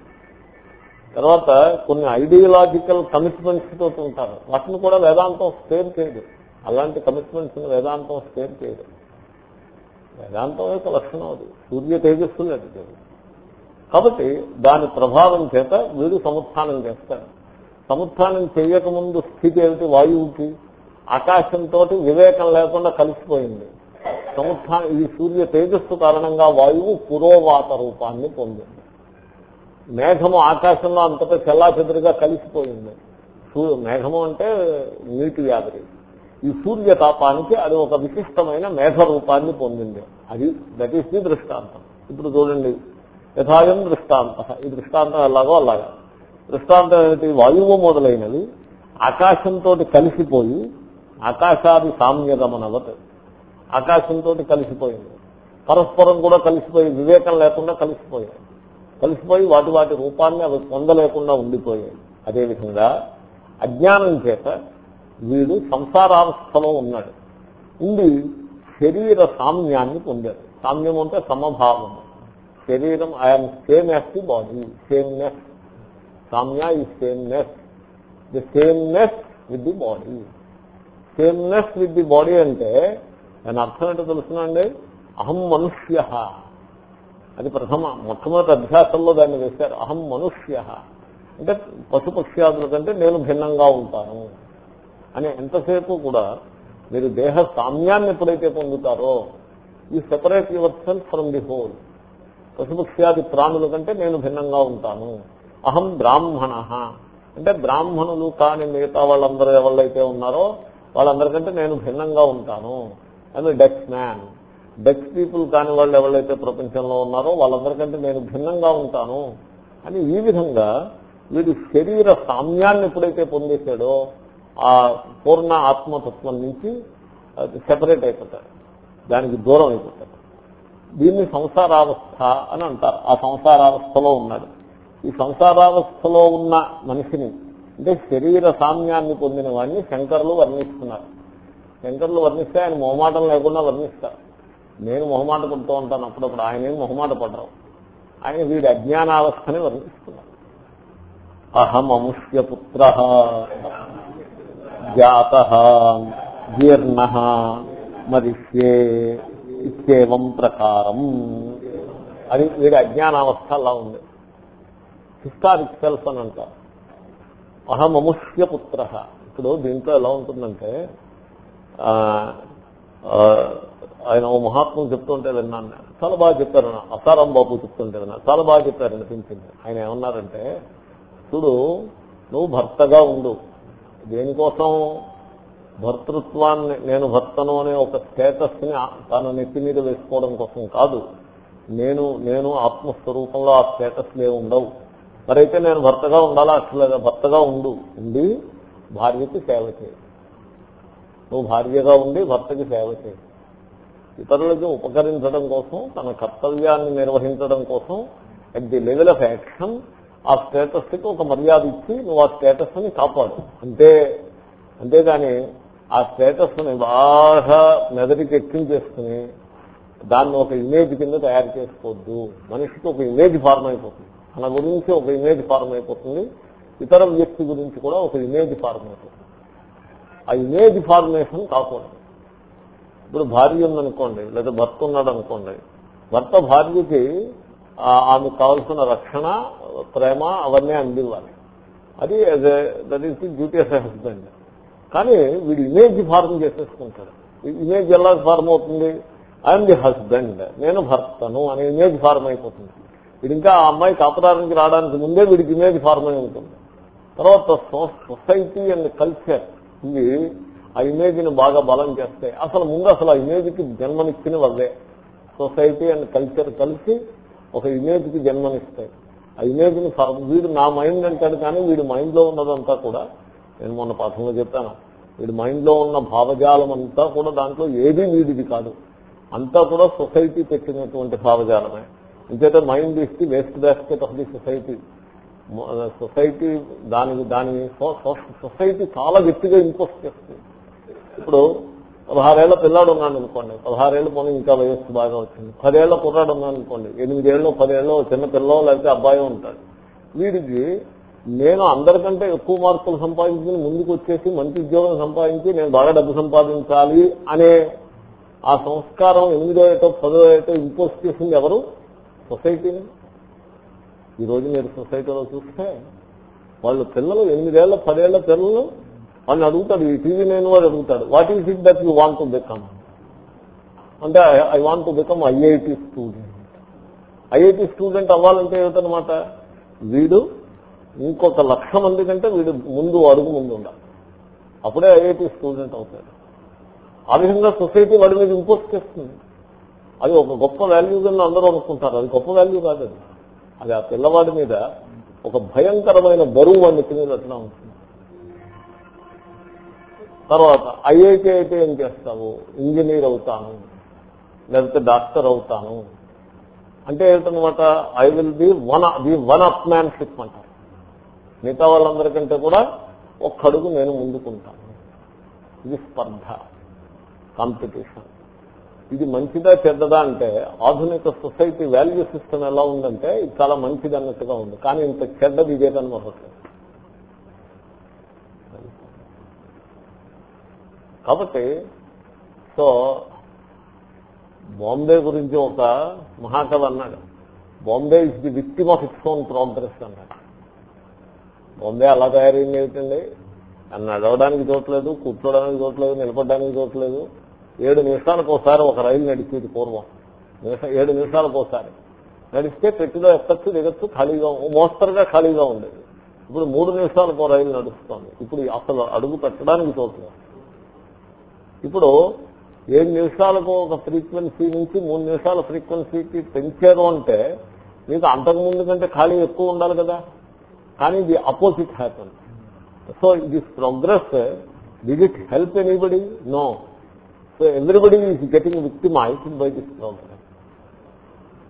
తర్వాత కొన్ని ఐడియలాజికల్ కమిట్మెంట్స్ తోటి ఉంటారు. వాటిని కూడా వేదాంతం స్పేర్ చేయదు. అలాంటి కమిట్మెంట్స్ వేదాంతం స్పేర్ చేయదు. వేదాంతం యొక్క లక్షణం అది. సూర్య తేజస్సు లేదు కాబట్టి దాని ప్రభావం చేత వీడు సముత్థానం చేస్తాడు. సముత్థానం చేయకముందు స్థితి ఏమిటి? వాయువుకి. ఆకాశంతో వివేకం లేకుండా కలిసిపోయింది. సముత్థానం ఈ సూర్య తేజస్సు కారణంగా వాయువు పురోవాత రూపాన్ని పొందింది. మేఘము ఆకాశంలో అంతటా చెల్లాచెదురుగా కలిసిపోయింది. సూ- మేఘము అంటే నీటి వ్యాధి. ఈ సూర్య తాపానికి అది ఒక విశిష్టమైన మేఘ రూపాన్ని పొందింది. అది దట్ ఈస్ ది దృష్టాంతం. ఇప్పుడు చూడండి. యథాయం దృష్టాంత. ఈ దృష్టాంతం ఎలాగో అలాగా. దృష్టాంతం అనేది వాయువు మొదలైనవి ఆకాశంతో కలిసిపోయి ఆకాశాది సామ్యగమనవత్. ఆకాశంతో కలిసిపోయింది. పరస్పరం కూడా కలిసిపోయి వివేకం లేకుండా కలిసిపోయాయి. కలిసిపోయి వాటి వాటి రూపాన్ని అవి పొందలేకుండా ఉండిపోయాయి. అదేవిధంగా అజ్ఞానం చేత వీడు సంసారావస్థలో ఉన్నాడు. ఉండి శరీర సామ్యాన్ని పొందాడు. సామ్యం అంటే సమభావం. శరీరం I'm same as the body sameness సామ్య ఈ sameness the sameness with the body sameness with the body అంటే దాని అర్థం ఏంటో తెలుసునండి అహం మనుష్య. అది ప్రథమ మొట్టమొదటి అభ్యాసంలో దాన్ని వేశారు. అహం మనుష్య. అంటే పశుపక్ష్యాదుల కంటే నేను భిన్నంగా ఉంటాను. అని ఎంతసేపు కూడా మీరు దేహ సామ్యాన్ని ఎప్పుడైతే పొందుతారో ఈ separate yourself from the whole పశుపక్ష్యాది ప్రాణుల కంటే నేను భిన్నంగా ఉంటాను. అహం బ్రాహ్మణ. అంటే బ్రాహ్మణులు కాని మిగతా వాళ్ళందరూ ఎవరైతే ఉన్నారో వాళ్ళందరికంటే నేను భిన్నంగా ఉంటాను. అని డెక్స్ మ్యాన్ డెక్స్ పీపుల్ కాని వాళ్ళు ఎవరైతే ప్రపంచంలో ఉన్నారో వాళ్ళందరికంటే నేను భిన్నంగా ఉంటాను అని ఈ విధంగా వీడు శరీర సామ్యాన్ని ఎప్పుడైతే పొందేశాడో ఆ పూర్ణ ఆత్మతత్వం నుంచి సెపరేట్ అయిపోతాడు. దానికి దూరం అయిపోతాడు. దీన్ని సంసారావస్థ అని అంటారు. ఆ సంసారావస్థలో ఉన్నాడు. ఈ సంసారావస్థలో ఉన్న మనిషిని అంటే శరీర సామ్యాన్ని పొందిన వాడిని శంకర్లు వర్ణిస్తున్నారు. శంకర్లు వర్ణిస్తే ఆయన మొహమాటం లేకుండా వర్ణిస్తారు. నేను మొహమాట పడుతూ ఉంటాను అప్పుడప్పుడు. ఆయన ఏం మొహమాట పడరు. ఆయన వీడి అజ్ఞానావస్థని వర్ణిస్తున్నారు. అహమముష్య పుత్ర జాత జీర్ణ మరిష్యే ఇత్యేవం ప్రకారం. అది వీడి అజ్ఞానావస్థ అలా ఉంది. హిస్టారిక్ సెల్ఫ్ అని అంటారు. అహమముష్య పుత్ర. ఇప్పుడు దీంట్లో ఎలా ఉంటుందంటే ఆ, ఆయన ఓ మహాత్ములు చెప్తుంటే విన్నాను నేను. చాలా బాగా చెప్పారు అసారాం బాబు చెప్తుంటే విన్నాను. చాలా బాగా చెప్పారు అనిపించింది ఆయన ఏమన్నారంటే చూడు నువ్వు భర్తగా ఉండు. దేనికోసం? భర్తృత్వాన్ని నేను భర్తను అనే ఒక స్టేటస్ని తన నెత్తి మీద వేసుకోవడం కోసం కాదు. నేను నేను ఆత్మస్వరూపంలో ఆ స్టేటస్లే ఉండవు. మరైతే నేను భర్తగా ఉండాలా? అసలు భర్తగా ఉండు. ఉండి భార్యకి సేవ చేయి. నువ్వు భార్యగా ఉండి భర్తకి సేవ చేయి. ఇతరులకి ఉపకరించడం కోసం తన కర్తవ్యాన్ని నిర్వహించడం కోసం at the level of action ఆ స్టేటస్కి ఒక మర్యాద ఇచ్చి నువ్వు ఆ స్టేటస్ని కాపాడు. అంతే అంతేగాని ఆ స్టేటస్ని బాగా మెదడికి ఎక్కించేసుకుని దాన్ని ఒక ఇమేజ్ కింద తయారు చేసుకోవద్దు. మనిషికి ఒక ఇమేజ్ ఫార్మ్ అయిపోతుంది. తన గురించి ఒక ఇమేజ్ ఫార్మ్ అయిపోతుంది. ఇతర వ్యక్తి గురించి కూడా ఒక ఇమేజ్ ఫార్మ్ అయిపోతుంది. ఆ ఇమేజ్ ఫార్మేషన్ కాకూడదు. ఇప్పుడు భార్య ఉందనుకోండి లేదా భర్త ఉన్నాడు అనుకోండి భర్త భార్యకి ఆమెకు కావాల్సిన రక్షణ ప్రేమ అవన్నీ అందివ్వాలి. అది that is the duty of husband కానీ వీడు ఇమేజ్ ఫార్మ్ చేసేసుకుంటాడు. ఇమేజ్ ఎలా ఫార్మ్ అవుతుంది ఐఎమ్ ది హస్బెండ్ నేను భర్తను అనే ఇమేజ్ ఫార్మ్ అయిపోతుంది వీడు ఇంకా ఆ అమ్మాయి కాపురానికి రావడానికి ముందే వీడికి ఇమేజ్ ఫార్మ్ అయి ఉంటుంది. తర్వాత సొసైటీ అండ్ కల్చర్ ఇది ఆ ఇమేజ్ని బాగా బలం చేస్తాయి అసలు ముందు అసలు ఆ ఇమేజ్కి జన్మనిచ్చిన వాళ్ళే. సొసైటీ అండ్ కల్చర్ కలిసి ఒక ఇమేజ్కి జన్మనిస్తాయి. ఆ ఇమేజ్ని వీడు నా మైండ్ అంటాడు కానీ వీడి మైండ్లో ఉన్నదంతా కూడా నేను మొన్న పాఠంలో చెప్పాను వీడి మైండ్లో ఉన్న భావజాలం అంతా కూడా దాంట్లో ఏది వీడిది కాదు. అంతా కూడా సొసైటీ పెట్టినటువంటి భావజాలమే. ఇంకైతే మైండ్ ఇస్తే waste basket of the society. Society దాని దాని సొసైటీ చాలా గట్టిగా ఇంపోజ్ చేస్తుంది. ఇప్పుడు పదహారేళ్ళ పిల్లాడు ఉన్నాడు అనుకోండి పదహారేళ్ళు పోనీ ఇంకా వయస్సు బాగా వచ్చింది. పదేళ్ళ కుర్రాడు ఉన్నాడు అనుకోండి ఎనిమిదేళ్ళు పదేళ్ళు చిన్న పిల్లో లేకపోతే అబ్బాయి ఉంటాడు. వీడికి నేను అందరికంటే ఎక్కువ మార్కులు సంపాదించి ముందుకు వచ్చేసి మంచి ఉద్యోగం సంపాదించి నేను బాగా డబ్బు సంపాదించాలి అనే ఆ సంస్కారం ఎనిమిదో ఏటో పదో ఏటో ఇంపోజ్ చేసింది ఎవరు? సొసైటీని. ఈ రోజు మీరు సొసైటీలో చూస్తే వాళ్ళు పిల్లలు ఎనిమిదేళ్ళ పదేళ్ళ పిల్లలు అని అడుగుతాడు ఈ టీవీ నేను వాడు అడుగుతాడు. What is it that you want to become అంటే I want to become IIT student IIT student అవ్వాలంటే ఏమిటనమాట వీడు ఇంకొక లక్ష మంది కంటే వీడు ముందు అడుగు ముందు ఉండాలి. అప్పుడే ఐఐటి స్టూడెంట్ అవుతాడు. ఆ విధంగా సొసైటీ వాడి మీద ఇంపోజ్ చేస్తుంది. అది ఒక గొప్ప వాల్యూ కింద అందరూ అనుకుంటారు. అది గొప్ప వాల్యూ కాదు అది. అది ఆ పిల్లవాడి మీద ఒక భయంకరమైన బరువు వాడిని మీద అట్లా ఉంటుంది. తర్వాత ఐఐటి అయితే ఏం చేస్తావు? ఇంజనీర్ అవుతాను. లేకపోతే డాక్టర్ అవుతాను. అంటే ఏంటనమాట I will be one the one-upmanship అంటారు. మిగతా వాళ్ళందరికంటే కూడా ఒక్కడుగు నేను ముందుకుంటాను. ఇది స్పర్ధ కాంపిటీషన్. ఇది మంచిదా చెడ్డదా అంటే ఆధునిక సొసైటీ వాల్యూ సిస్టమ్ ఎలా ఉందంటే ఇది చాలా మంచిది అన్నట్టుగా ఉంది. కానీ ఇంత చెడ్డది ఇదేదని మరొకటి కాబట్టి సో బాంబే గురించి ఒక మహాకవి అన్నాడు. Bombay is the victim of its own progress అన్నాడు. బాంబే అలా తయారైంది ఏమిటండి? నడవడానికి చూడలేదు కూర్చోడానికి చూడలేదు నిలబడడానికి చూడలేదు ఏడు నిమిషాలకు ఒకసారి ఒక రైలు నడిచేది పూర్వం. ఏడు నిమిషాలకు ఒకసారి. నడిస్తే పెట్టిలో ఎక్కచ్చు దిగచ్చు ఖాళీగా మోస్తరుగా ఖాళీగా ఉండేది. ఇప్పుడు మూడు నిమిషాలకు రైలు నడుస్తుంది. ఇప్పుడు అసలు అడుగు పెట్టడానికి చూడలేదు ఇప్పుడు ఏడు నిమిషాలకు ఒక ఫ్రీక్వెన్సీ నుంచి మూడు నిమిషాల ఫ్రీక్వెన్సీకి పెంచారు అంటే మీకు అంతకుముందు కంటే ఖాళీ ఎక్కువ ఉండాలి కదా. కానీ ఇది opposite happen. So this progress did it help anybody? No. So everybody is getting victimised by this progress.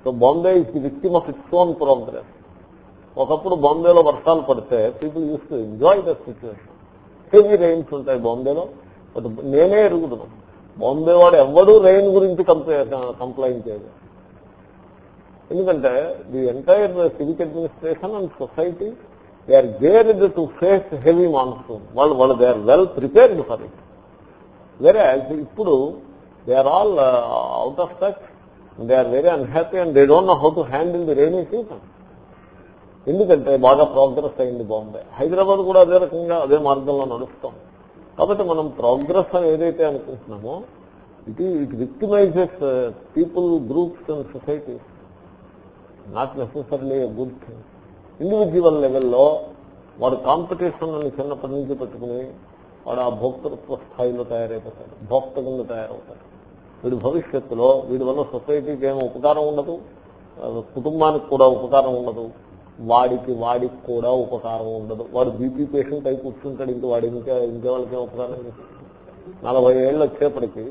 So Bombay is victim of its own progress. ఒకప్పుడు బాంబేలో వర్షాలు పడితే people use to enjoy the situation. Heavy rains ఉంటాయి బాంబేలో. నేనే ఎరుగుతున్నాను బాంబే వాడు ఎవ్వడూ rain గురించి కంప్లైంట్ చేయదు ఎందుకంటే the entire civic administration and society they are geared to face heavy monsoon. వాళ్ళు వాళ్ళు they are well prepared for it. వేరే ఇప్పుడు they are all out of touch they are very unhappy and they don't know how to handle the rainy season. ఎందుకంటే బాగా progress అయింది బాంబే. హైదరాబాద్ కూడా అదే రకంగా అదే మార్గంలో నడుస్తాం. కాబట్టి మనం ప్రోగ్రెస్ అని ఏదైతే అనుకుంటున్నామో it it victimises people groups and societies not necessary good thing individual లెవెల్లో వాడు కాంపిటీషన్ అని చిన్నప్పటి నుంచి పెట్టుకుని వాడు ఆ భోక్తృత్వ స్థాయిలో తయారైపోతాడు. భోక్త కింద తయారవుతాడు. వీడి భవిష్యత్తులో వీడి వల్ల సొసైటీకి ఏమో ఉపకారం ఉండదు. కుటుంబానికి కూడా ఉపకారం ఉండదు. వాడికి వాడికి కూడా ఉపకారం ఉండదు. వాడు బీపీ పేషెంట్ అయి కూర్చుంటాడు ఇంక వాడు ఇంకా ఇంకే వాళ్ళకి ఉపకారం నలభై ఏళ్ళు వచ్చేప్పటికి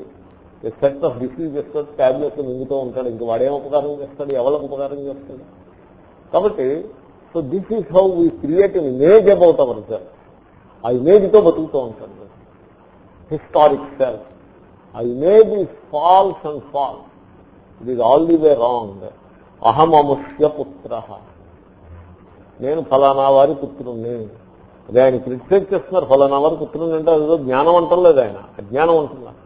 సెట్ ఆఫ్ చేస్తాడు ట్యాబ్లెట్స్ మింగుతూ ఉంటాడు. ఇంక వాడేం ఉపకారం చేస్తాడు? ఎవరికి ఉపకారం చేస్తాడు? కాబట్టి so this is how we create in image about our sir ఆ ఇమేజ్తో బతుకుతూ ఉంటాడు. హిస్టారిక్ సెల్ఫ్ ఆ image is false and false it is all the way wrong అహమముష్య పుత్ర నేను ఫలానా వారి పుత్రుణ్ణి. అదే ఆయన క్రిటిసైజ్ చేస్తున్నారు ఫలానా వారి పుత్రుణ్ణి అంటే అదేదో జ్ఞానం అంటలేదు ఆయన. అజ్ఞానం అంటున్నారు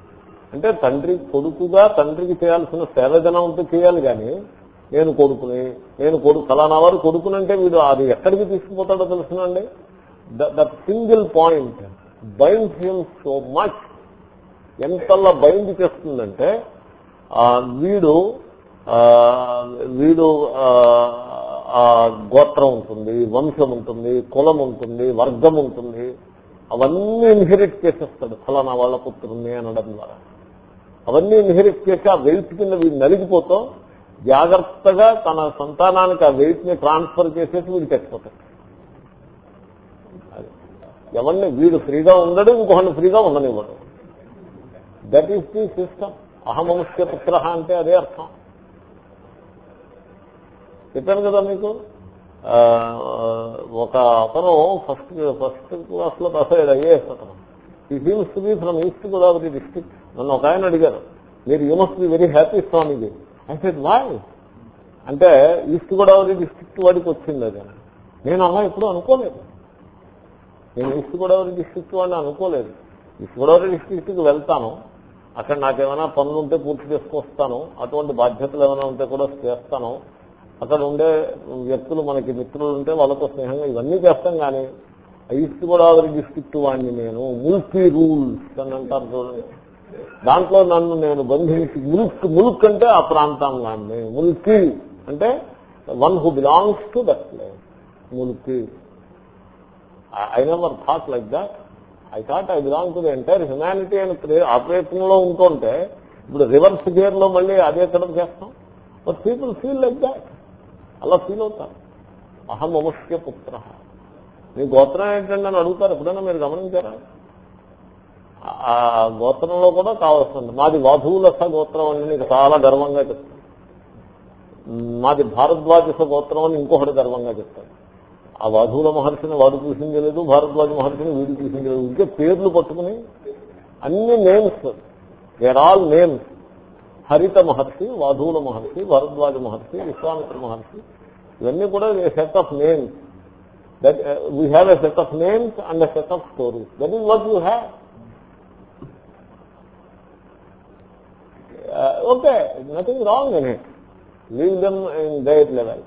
అంటే తండ్రి కొడుకుగా తండ్రికి చేయాల్సిన సేవజనం ఉంటే చేయాలి కానీ నేను కొడుకుని నేను కొడుకు ఫలానా వారు కొడుకునంటే వీడు అది ఎక్కడికి తీసుకుపోతాడో తెలుసునండి that single point bind him so much. ఎంతలా బైండ్ చేస్తుందంటే వీడు వీడు గోత్రం ఉంటుంది వంశం ఉంటుంది కులం ఉంటుంది వర్గం ఉంటుంది. అవన్నీ ఇన్హెరిట్ చేసేస్తాడు ఫలానా వాళ్ళ పుత్రుని అనడం ద్వారా. అవన్నీ ఇన్హెరిట్ చేసి ఆ వెయిట్ కింద వీడు నలిగిపోతాం జాగ్రత్తగా తన సంతానానికి ఆ వెయిట్ని ట్రాన్స్ఫర్ చేసేసి వీడు చచ్చిపోతాడు. ఎవరిని? వీడు ఫ్రీగా ఉండడు ఇంకొకరిని ఫ్రీగా ఉండనివ్వడు. దట్ ఈస్ ది సిస్టమ్ అహమముష్య పుత్ర అంటే అదే అర్థం. చెప్పాను కదా మీకు? ఒక అతను ఫస్ట్ ఫస్ట్ క్లాస్లో పాస్ అయ్యాడు ఐఏఎస్ అతను. ఈ seems to be from East Godavari district నన్ను ఒక ఆయన అడిగారు మీరు you must be very happy Swamiji I said why అంటే ఈస్ట్ గోదావరి డిస్ట్రిక్ట్ వాడికి వచ్చింది అది. నేను అలా ఎప్పుడూ అనుకోలేదు. నేను ఈస్ట్ గోదావరి డిస్ట్రిక్ట్ వాడిని అనుకోలేదు. ఈస్ట్ గోదావరి డిస్ట్రిక్ట్కి వెళ్తాను. అక్కడ నాకేమైనా పనులు ఉంటే పూర్తి చేసుకొస్తాను. అటువంటి బాధ్యతలు ఏమైనా ఉంటే కూడా చేస్తాను. అక్కడ ఉండే వ్యక్తులు మనకి మిత్రులు ఉంటే వాళ్ళతో స్నేహంగా ఇవన్నీ చేస్తాం కానీ ఈస్ట్ గోదావరి డిస్టిక్ట్ వాడిని నేను ముల్కీ రూల్స్ అని అంటారు చూడండి. దాంట్లో నన్ను నేను బంధించి ముల్క్ ముల్క్ అంటే ఆ ప్రాంతం వాడిని ముల్కీ అంటే one who belongs to that place. Mulki. I never thought like that. I thought I belong to the entire humanity అని ఆ ప్రయత్నంలో ఉంటుంటే ఇప్పుడు రివర్స్ గేర్లో మళ్ళీ అదే ఎక్కడ చేస్తాం. But people feel like that. అలా ఫీల్ అవుతాను అహం అముష్య పుత్ర. మీ గోత్రం ఏంటంటే అని అడుగుతారు. ఎప్పుడైనా మీరు గమనించారా? ఆ గోత్రంలో కూడా కావాల్సింది. మాది వాధువులస గోత్రం అని నీకు చాలా గర్వంగా చెప్తాను. మాది భారద్వాజస గోత్రం అని ఇంకొకటి గర్వంగా చెప్తాను. ఆ వాధువుల మహర్షిని వాడు చూసింది లేదు భారద్వాజ మహర్షిని వీడు చూసింది లేదు. ఇంకే పేర్లు పట్టుకుని అన్ని names. They're all names Harita Maharshi వాధువుల Maharshi Bharadwaj Maharshi Vishwamitra Maharshi ఇవన్నీ కూడా set of names that we have a set of names and a set of stories that is what you have okay nothing wrong in it leave them in that level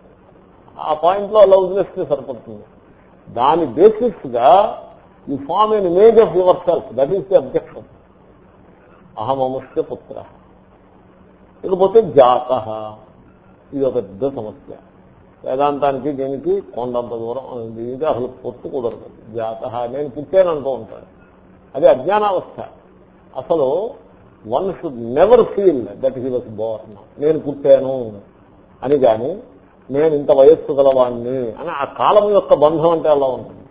ఆ పాయింట్లో loveless సరిపడుతుంది. దాని బేసిస్గా you form an image of yourself that is the objection అహమముష్య పుత్ర. ఇకపోతే జాత. ఇది ఒక పెద్ద సమస్య. వేదాంతానికి దీనికి కొండంత దూరం దీనికి అసలు పొత్తు కుదరదు. జాత నేను పుట్టాను అంటూ ఉంటాను అది అజ్ఞానావస్థ. అసలు one should never feel that he was born. నేను పుట్టాను అని కానీ నేను ఇంత వయస్సు గలవాణ్ణి అని ఆ కాలం యొక్క బంధం అంటే అలా ఉంటుంది.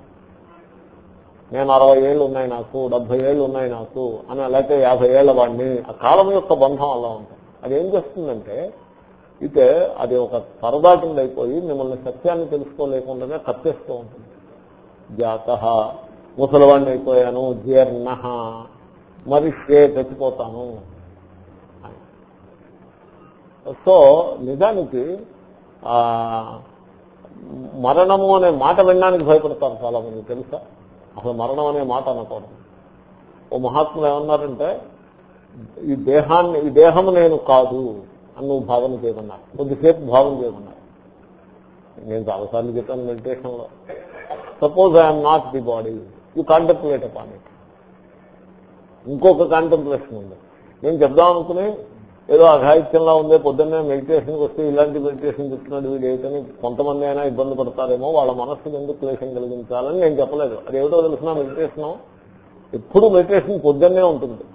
నేను అరవై ఏళ్ళు ఉన్నాయి నాకు డెబ్బై ఏళ్ళు ఉన్నాయి నాకు అని లేకపోతే యాభై ఏళ్ళ వాడిని ఆ కాలం యొక్క బంధం అలా ఉంటుంది. అది ఏం చేస్తుందంటే అయితే అది ఒక సరదా కింద అయిపోయి మిమ్మల్ని సత్యాన్ని తెలుసుకోలేకుండానే కత్తేస్తూ ఉంటుంది. జాత ముసలివాడిని అయిపోయాను జీర్ణ మరిషే చచ్చిపోతాను. సో నిజానికి మరణము అనే మాట వినడానికి భయపడతారు చాలా మంది తెలుసా? అసలు మరణం అనే మాట అనుకోవడం ఓ మహాత్ములు ఏమన్నారంటే ఈ దేహాన్ని ఈ దేహము నేను కాదు అని నువ్వు భావన చేయమన్నారు. కొద్దిసేపు భావన చేయమన్నారు. నేను చాలాసార్లు చెప్పాను మెడిటేషన్లో suppose I'm not the body you contemplate upon it ఇంకొక కాంటెంప్లేషన్ ఉంది. నేను చెప్దాం అనుకుని ఏదో అఘాయిత్యంలా ఉందే పొద్దున్నే మెడిటేషన్కి వస్తే ఇలాంటి మెడిటేషన్ చెప్తున్నాడు వీడు ఏదని కొంతమంది అయినా ఇబ్బంది పడతారేమో వాళ్ళ మనస్సుకు ఎందుకు క్లేషం కలిగించాలని నేను చెప్పలేదు. అది ఏమిటో తెలిసిన మెడిటేషన్ ఎప్పుడు మెడిటేషన్ పొద్దున్నే ఉంటుంది.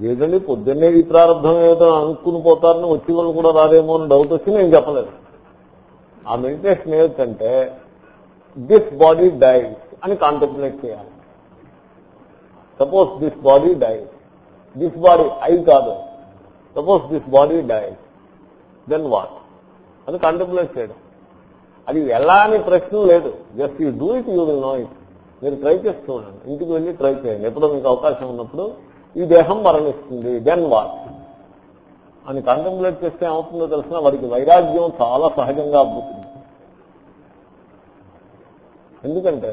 ఏదండి? పొద్దున్నే ఈ ప్రారంభం ఏదో అనుకుని పోతారని వచ్చి వాళ్ళు కూడా రాదేమో అని డౌట్ వచ్చి నేను చెప్పలేదు. ఆ మెడిటేషన్ ఏమిటంటే దిస్ బాడీ డైట్ అని కాంటెంప్లేట్ చేయాలి. Suppose this body died this body I కాదు. Suppose this body died then what అది కాంటెంప్లేట్ చేయడం. అది ఎలా అని ప్రశ్న లేదు. Just you do it you will know it మీరు ట్రై చేస్తూ ఉండండి. ఇంటికి వెళ్ళి ట్రై చేయండి. ఎప్పుడో మీకు అవకాశం ఉన్నప్పుడు ఈ దేహం మరణిస్తుంది దెన్ వాట్ అని కంటెంప్లేట్ చేస్తే ఏమవుతుందో తెలిసిన వారికి వైరాగ్యం చాలా సహజంగా అబ్బుతుంది. ఎందుకంటే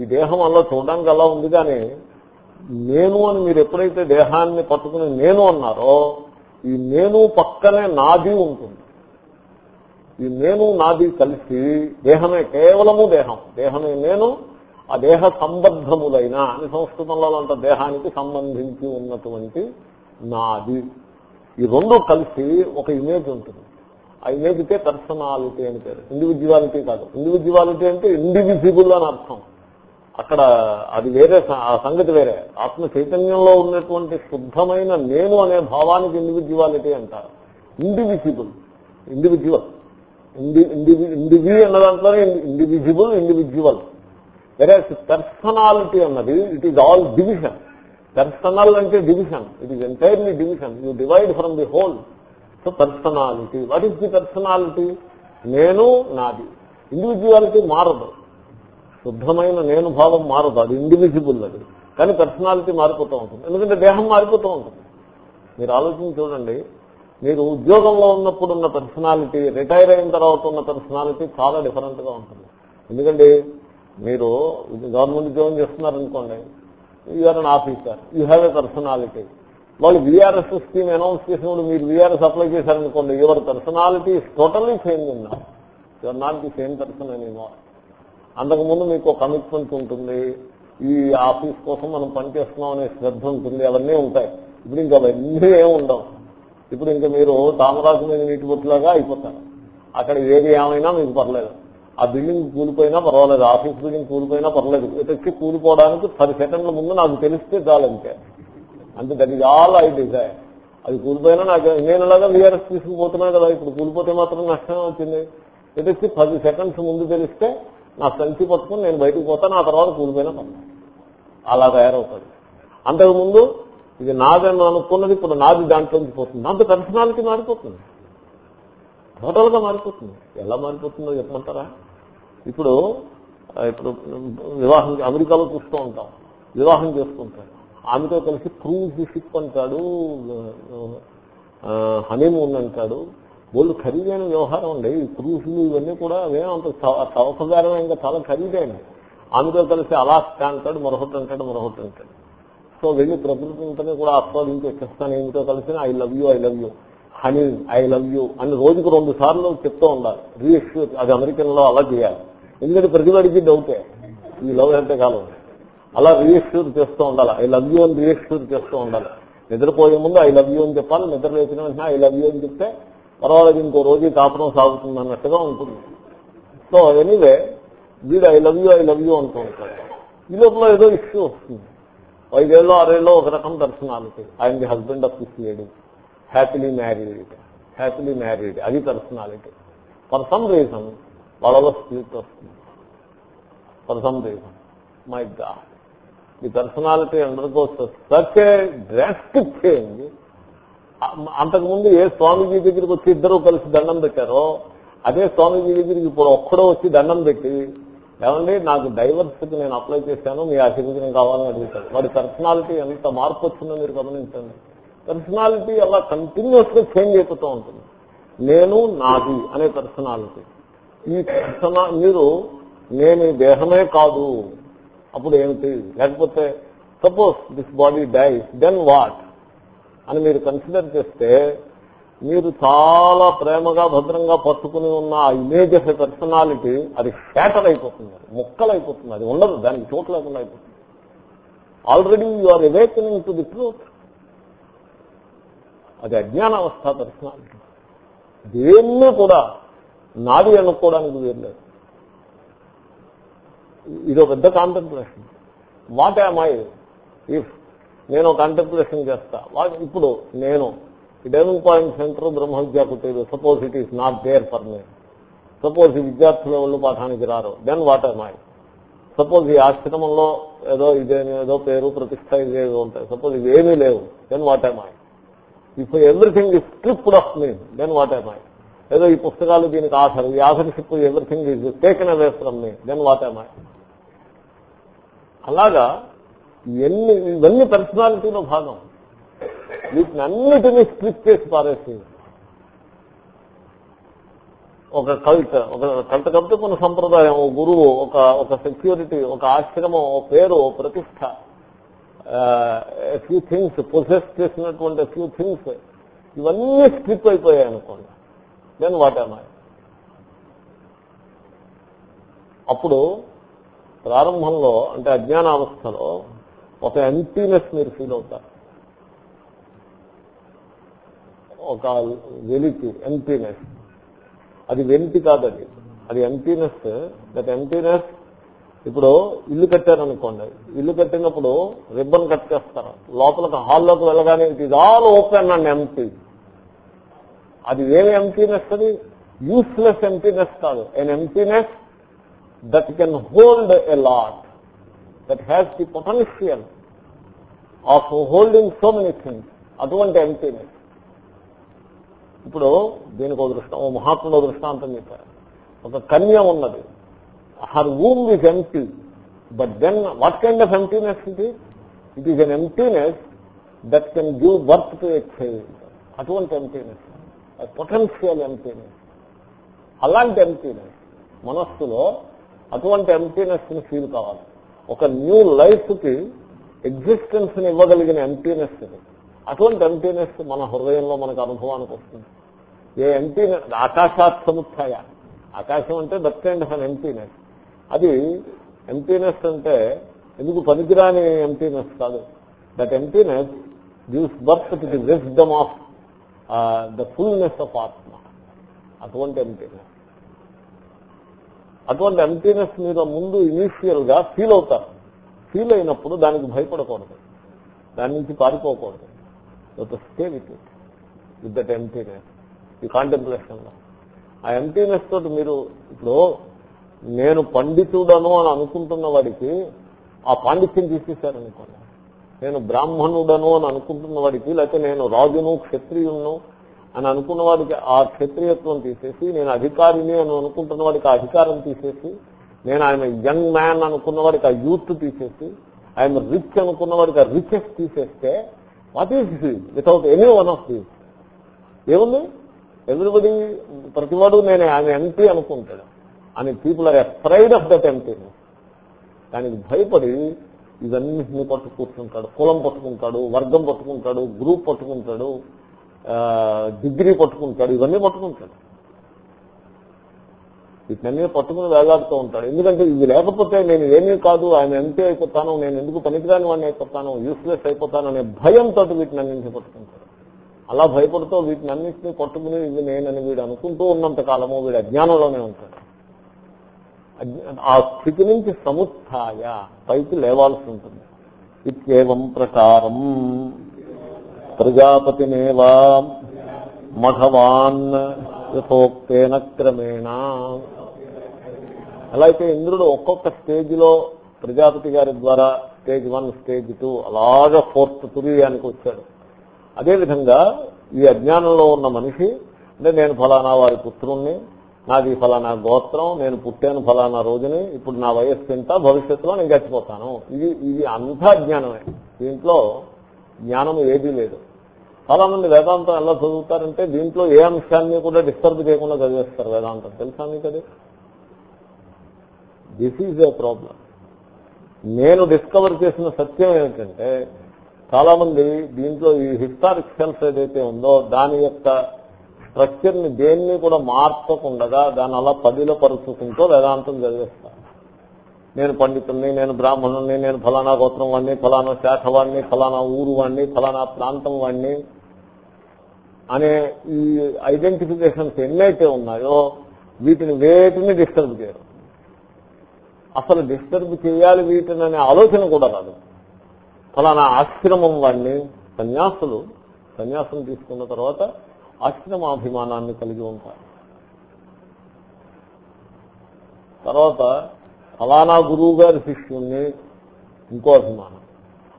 ఈ దేహం అలా చూడడానికి అలా ఉంది కానీ నేను అని మీరు ఎప్పుడైతే దేహాన్ని పట్టుకుని నేను అన్నారో ఈ నేను పక్కనే నాది ఉంటుంది. ఈ నేను నాది కలిసి దేహమే కేవలము దేహం. దేహమే నేను ఆ దేహ సంబద్ధములైన అని సంస్కృతంలో అంత దేహానికి సంబంధించి ఉన్నటువంటి నాది. ఈ రెండు కలిసి ఒక ఇమేజ్ ఉంటుంది. ఆ ఇమేజ్కే పర్సనాలిటీ అని పేరు. ఇండివిజువాలిటీ కాదు. ఇండివిజువాలిటీ అంటే ఇండివిజిబుల్ అని అర్థం. అక్కడ అది వేరే ఆ సంగతి వేరే. ఆత్మ చైతన్యంలో ఉన్నటువంటి శుద్ధమైన నేను అనే భావానికి ఇండివిజువాలిటీ అంటారు. ఇండివిజిబుల్ ఇండివిజువల్ ఇండి ఇండివి ఇండివి అన్న దాంట్లోనే ఇండివిజిబుల్ ఇండివిజువల్ వెరాజ్ పర్సనాలిటీ అన్నది it is all division personal అంటే division it is entirely division you divide from the whole so personality what is the personality నేను నాది. ఇండివిజువాలిటీ మారదు. శుద్ధమైన నేను భావం మారదు. అది ఇండివిజిబుల్ అది. కానీ పర్సనాలిటీ మారిపోతూ ఉంటుంది. ఎందుకంటే దేహం మారిపోతూ ఉంటుంది. మీరు ఆలోచించి చూడండి. మీరు ఉద్యోగంలో ఉన్నప్పుడు ఉన్న పర్సనాలిటీ రిటైర్ అయిన తర్వాత ఉన్న పర్సనాలిటీ చాలా డిఫరెంట్గా ఉంటుంది. ఎందుకంటే మీరు గవర్నమెంట్ ఉద్యోగం చేస్తున్నారనుకోండి you're an officer you have a personality వాళ్ళు విఆర్ఎస్ స్కీమ్ అనౌన్స్ చేసినప్పుడు మీరు విఆర్ఎస్ అప్లై చేశారనుకోండి యువర్ పర్సనాలిటీ టోటల్లీ చేంజ్ ఉన్నా you're not the same person అనేమో అంతకుముందు మీకు కమిట్మెంట్ ఉంటుంది ఈ ఆఫీస్ కోసం మనం పనిచేస్తున్నాం అనే శ్రద్ధ ఉంటుంది అవన్నీ ఉంటాయి. ఇప్పుడు ఇంకా అవన్నీ ఏమి ఉండవు. ఇప్పుడు ఇంకా మీరు తామరాజు మీద నీటి బొట్టులాగా అయిపోతారు. అక్కడ ఏది ఏమైనా మీకు పర్లేదు. ఆ బిల్డింగ్ కూలిపోయినా పర్వాలేదు ఆఫీస్ బిల్డింగ్ కూలిపోయినా పర్లేదు ఎటొచ్చి కూలిపోవడానికి పది సెకండ్ల ముందు నాకు తెలిస్తే చాలంతే అంటే that is all I desire అది కూలిపోయినా నాకు నేను అలాగా వీఆర్ఎస్ తీసుకుపోతున్నాను కదా ఇప్పుడు కూలిపోతే మాత్రం నష్టం వచ్చింది. ఎటొచ్చి పది సెకండ్స్ ముందు తెలిస్తే నా సంచి పట్టుకుని నేను బయటకు పోతాను ఆ తర్వాత కూలిపోయినా పర్వాలేదు. అలా తయారవుతుంది. అంతకుముందు ఇది నాదని అనుకున్నది ఇప్పుడు నాది దాంట్లోంచి పోతుంది. అంత పర్సనాలిటీ మారిపోతుంది. టోటల్గా మారిపోతుంది. ఎలా మారిపోతుందో చెప్పమంటారా? ఇప్పుడు ఇప్పుడు వివాహం అమెరికాలో చూస్తూ ఉంటాం. వివాహం చేసుకుంటాడు ఆమెతో కలిసి క్రూజ్ షిప్ అంటాడు హనీమూన్ అంటాడు. వాళ్ళు ఖరీదైన వ్యవహారం అండి. ఈ క్రూజులు ఇవన్నీ కూడా అంత సౌకర్యం ఇంకా చాలా ఖరీదైనవి. ఆమెతో కలిసి అలాస్కా అంటాడు మరొకటి అంటాడు మరొకటి అంటాడు. సో వెళ్ళి ప్రకృతిని కూడా ఆస్వాదించి వచ్చేస్తాను ఏమిటో కలిసి I love you I love you. Honey I love you అని రోజుకు రెండు సార్లు చెప్తూ ఉండాలి. రీఎష్యూర్ అది అమెరికన్లో అలా చేయాలి. ఎందుకంటే ప్రతివాడికి డౌటే. ఈ లవ్ అంటే కాలం. అలా రీఎష్యూర్ చేస్తూ ఉండాలి. ఐ లవ్ యూ అని రీఎష్యూర్ చేస్తూ ఉండాలి. నిద్రపోయే ముందు ఐ లవ్ యూ అని చెప్పాలి. నిద్ర లేచిన వెంటనే ఐ లవ్ యూ అని చెప్తే పర్వాలేదు ఇంకో రోజు కాపురం సాగుతుంది అన్నట్టుగా ఉంటుంది. సో ఎనీవే వీడు I love you I love you అంటూ ఉంటాడు. ఈ లోపల ఏదో ఇష్యూ వస్తుంది. ఐదేళ్ళు ఆరేళ్ళు ఒక రకం దర్శనాలు ఆయన the husband of this lady happily married happily married అది పర్సనాలిటీ ఫర్ సమ్ రీజన్ వాళ్ళలో స్ప్లిట్ వస్తుంది. For some reason my God ఈ personality undergoes such a drastic change అంతకుముందు ఏ స్వామీజీ దగ్గరికి వచ్చి ఇద్దరు కలిసి దండం పెట్టారో అదే స్వామీజీ దగ్గరికి ఇప్పుడు ఒక్కడో వచ్చి దండం పెట్టి ఏమండి నాకు డైవర్స్కి నేను అప్లై చేశాను మీ ఆశీర్వచనం కావాలని అడుగుతాడు వాడి పర్సనాలిటీ ఎంత మార్పు వచ్చిందో మీరు గమనించండి. పర్సనాలిటీ అలా కంటిన్యూస్గా చేంజ్ అయిపోతూ ఉంటుంది. నేను నాది అనే పర్సనాలిటీ ఈ పర్సనా మీరు నేను దేహమే కాదు. అప్పుడు ఏమిటి? లేకపోతే suppose this body dies then what అని మీరు కన్సిడర్ చేస్తే మీరు చాలా ప్రేమగా భద్రంగా పట్టుకుని ఉన్న ఆ ఇమేజ్ ఆఫ్ పర్సనాలిటీ అది షాటర్ అయిపోతుంది. ముక్కలు అయిపోతుంది అది ఉండదు. దానికి చోటు లేకుండా అయిపోతుంది. Already you are awakening to the truth అది అజ్ఞానావస్థ పర్సనాలిటీ దేన్ని కూడా నాది అనుకోవడానికి వీరలేదు ఇది ఒక పెద్ద కాంటెంప్లేషన్ వాట్ ఐ ఇఫ్ నేను కాంటెంప్లేషన్ చేస్తా. ఇప్పుడు నేను డెవెన్ పాయింట్ సెంటర్ బ్రహ్మ విద్యా suppose it is not there for me suppose ఈ విద్యార్థుల ఎవరు పాఠానికి రారు. Then what I my suppose ఈ ఆశ్రమంలో ఏదో ఇదేదో పేరు ప్రతిష్ట ఇదేదో ఉంటాయి. సపోజ్ ఇవేమీ లేవు. Then what I if everything is tripped off me then what I ఏదో ఈ పుస్తకాలు దీనికి ఆధార్ ఈ ఆధార్షిప్ everything is taken away from me then what I అలాగా ఎన్ని ఇవన్నీ పర్సనాలిటీలో భాగం. వీటిని అన్నిటినీ స్ట్రిప్ చేసి పారేసి ఒక కల్ట్ ఒక కల్ట్ కాబట్టి కొన్ని సంప్రదాయం గురువు ఒక ఒక సెక్యూరిటీ ఒక ఆశ్రమం ఓ పేరు ఓ ప్రతిష్ట ఫ్యూ థింగ్స్ ప్రొసెస్ చేసినటువంటి ఫ్యూ థింగ్స్ ఇవన్నీ స్ట్రిప్ అయిపోయాయి అనుకోండి. దెన్ వాట్ ఐ అప్పుడు ప్రారంభంలో అంటే అజ్ఞానావస్థలో ఒక ఎంటీనెస్ మీరు ఫీల్ అవుతారు. ఒక వెలికి ఎంటీనెస్ అది వెలిటి కాదు అది. అది ఎంటీనెస్ దట్ ఎంటీనెస్ ఇప్పుడు ఇల్లు కట్టారనుకోండి. ఇల్లు కట్టినప్పుడు రిబ్బన్ కట్ చేస్తారు. లోపలికి హాల్లోకి వెళ్ళగానే it is all open and empty అది ఏమి ఎంటీనెస్ అది యూస్లెస్ ఎంటీనెస్ కాదు. An emptiness that can hold a lot that has the potential of holding so many things అటువంటి ఎంటీనెస్ ఇప్పుడు దీనికి ఒక దృష్టం ఓ మహాత్ముడు దృష్టాంతం చెప్పారు. ఒక కన్య ఉన్నది. Her womb is empty but then what kind of emptiness ఇది it is an emptiness that can give birth to a అటువంటి ఎంటీనెస్ పొటెన్షియల్ ఎంటీనెస్ అలాంటి ఎంటీనెస్ మనస్సులో అటువంటి ఎంటీనెస్ని ఫీల్ కావాలి. ఒక న్యూ లైఫ్కి ఎగ్జిస్టెన్స్ని ఇవ్వగలిగిన ఎంటీనెస్ ఇది. అటువంటి ఎంటీనెస్ మన హృదయంలో మనకు అనుభవానికి వస్తుంది. ఏ ఎంటీనెస్ ఆకాశాత్ సముత్య ఆకాశం అంటే that kind of an emptiness అది ఎంపీనెస్ అంటే ఎందుకు పనికిరాని ఎంటీనెస్ కాదు. That emptiness gives birth to the wisdom of the fullness of ఆత్మ అటువంటి ఎంపీనెస్ అటువంటి ఎంపీనెస్ మీద ముందు ఇనీషియల్గా ఫీల్ అవుతారు. ఫీల్ అయినప్పుడు దానికి భయపడకూడదు. దాని నుంచి పారిపోకూడదు. Stay with it with that emptiness ఈ కాంటెంప్లేషన్లో ఆ ఎంటీనెస్ తోటి మీరు ఇప్పుడు నేను పండితుడను అని అనుకుంటున్న వాడికి ఆ పాండిత్యం తీసేశారనుకోండి. నేను బ్రాహ్మణుడను అని అనుకుంటున్న వాడికి లేకపోతే నేను రాజును క్షత్రియును అని అనుకున్న వాడికి ఆ క్షత్రియత్వం తీసేసి నేను అధికారిని అని అనుకుంటున్న వాడికి ఆ అధికారం తీసేసి నేను ఆయన యంగ్ మ్యాన్ అనుకున్న వాడికి ఆ యూత్ తీసేసి ఆయన రిచ్ అనుకున్న వాడికి ఆ రిచెస్ తీసేస్తే what is without any one of these ఏముంది? ఎవ్రీబడి ప్రతివాడు నేను ఆయన ఎంపీ అనుకుంటాడు. అని people are afraid of that empty దానికి భయపడి ఇవన్నింటినీ పట్టు కూర్చుంటాడు కులం పట్టుకుంటాడు వర్గం పట్టుకుంటాడు గ్రూప్ పట్టుకుంటాడు డిగ్రీ పట్టుకుంటాడు ఇవన్నీ పట్టుకుంటాడు. వీటినన్నీ పట్టుకుని వేలాడుతూ ఉంటాడు. ఎందుకంటే ఇది లేకపోతే నేను ఏమీ కాదు ఆయన ఎంపీ అయిపోతాను నేను ఎందుకు పనికిరాని వాడిని అయిపోతాను యూస్లెస్ అయిపోతాను అనే భయంతో వీటిని అన్నింటినీ పట్టుకుంటాడు. అలా భయపడుతూ వీటిని అన్నింటినీ పట్టుకుని ఇది నేనని వీడు అనుకుంటూ ఉన్నంత కాలము వీడు అజ్ఞానంలోనే ఉంటాడు. ఆ స్థితి నుంచి సముత్య పైకి లేవాల్సి ఉంటుంది. ఇత్యేవం ప్రకారం ప్రజాపతినేవా మఘవాన్ యథోక్తేన క్రమేణ. అలా అయితే ఇంద్రుడు ఒక్కొక్క స్టేజ్లో ప్రజాపతి గారి ద్వారా స్టేజ్ వన్ స్టేజ్ టూ అలాగా ఫోర్త్ తురీయానికి వచ్చాడు. అదేవిధంగా ఈ అజ్ఞానంలో ఉన్న మనిషి అంటే నేను ఫలానా వారి పుత్రుణ్ణి నాది ఫలానా గోత్రం నేను పుట్టాను ఫలానా రోజుని ఇప్పుడు నా వయస్సు ఎంత భవిష్యత్తులో నేను గడిచిపోతాను. ఇది ఇది అంతా జ్ఞానమే. దీంట్లో జ్ఞానం ఏదీ లేదు. చాలా మంది వేదాంతం ఎలా చదువుతారంటే దీంట్లో ఏ అంశాన్ని కూడా డిస్టర్బ్ చేయకుండా చదివేస్తారు వేదాంతం. తెలుసా మీకు అది? దిస్ ఈజ్ ఏ ప్రాబ్లం నేను డిస్కవర్ చేసిన సత్యం ఏమిటంటే చాలా మంది దీంట్లో ఈ హిస్టారిక్ సెల్ఫ్ ఏదైతే ఉందో దాని యొక్క స్ట్రక్చర్ని దేన్ని కూడా మార్చకుండా దాన్ని అలా పదిలో పరుచుకుంటూ వేదాంతం చదివేస్తారు నేను పండితుల్ని నేను బ్రాహ్మణుల్ని నేను ఫలానా గోత్రం వాడిని ఫలానా శాఖ వాడిని ఫలానా ఊరు వాడిని ఫలానా ప్రాంతం వాడిని అనే ఈ ఐడెంటిఫికేషన్స్ ఎన్నైతే ఉన్నాయో వీటిని వేటిని డిస్టర్బ్ చేయరు. అసలు డిస్టర్బ్ చేయాలి వీటిని అనే ఆలోచన కూడా రాదు. ఫలానా ఆశ్రమం వాడిని సన్యాసులు సన్యాసం తీసుకున్న తర్వాత ఆశ్రమాభిమానాన్ని కలిగి ఉంటారు. తర్వాత ఫలానా గురువు గారి శిష్యుణ్ణి ఇంకో అభిమానం.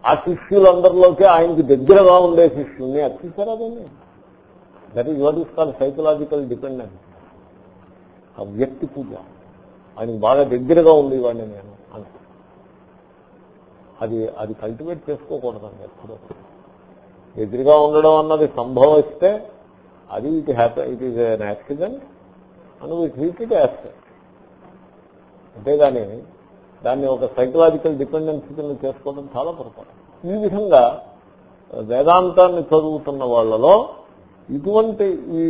ఆ శిష్యులందరిలోకి ఆయనకి దగ్గరగా ఉండే శిష్యుణ్ణి అతిసారా దాన్ని that is what is call psychological dependence ఆ వ్యక్తి పూజ. ఆయనకి బాగా దగ్గరగా ఉండేవాడిని నేను అని. అది అది కల్టివేట్ చేసుకోకూడదండి ఎప్పుడూ. ఎదురుగా ఉండడం అన్నది సంభవిస్తే అది it happy it is an accident అని వీ ట్రీట్ ఇట్ యాక్సిడెంట్ అంతేగాని దాన్ని ఒక సైకలాజికల్ డిపెండెన్సీ కింద చేసుకోవడం చాలా పొరపాటు. ఈ విధంగా వేదాంతాన్ని చదువుతున్న వాళ్ళలో ఇటువంటి ఈ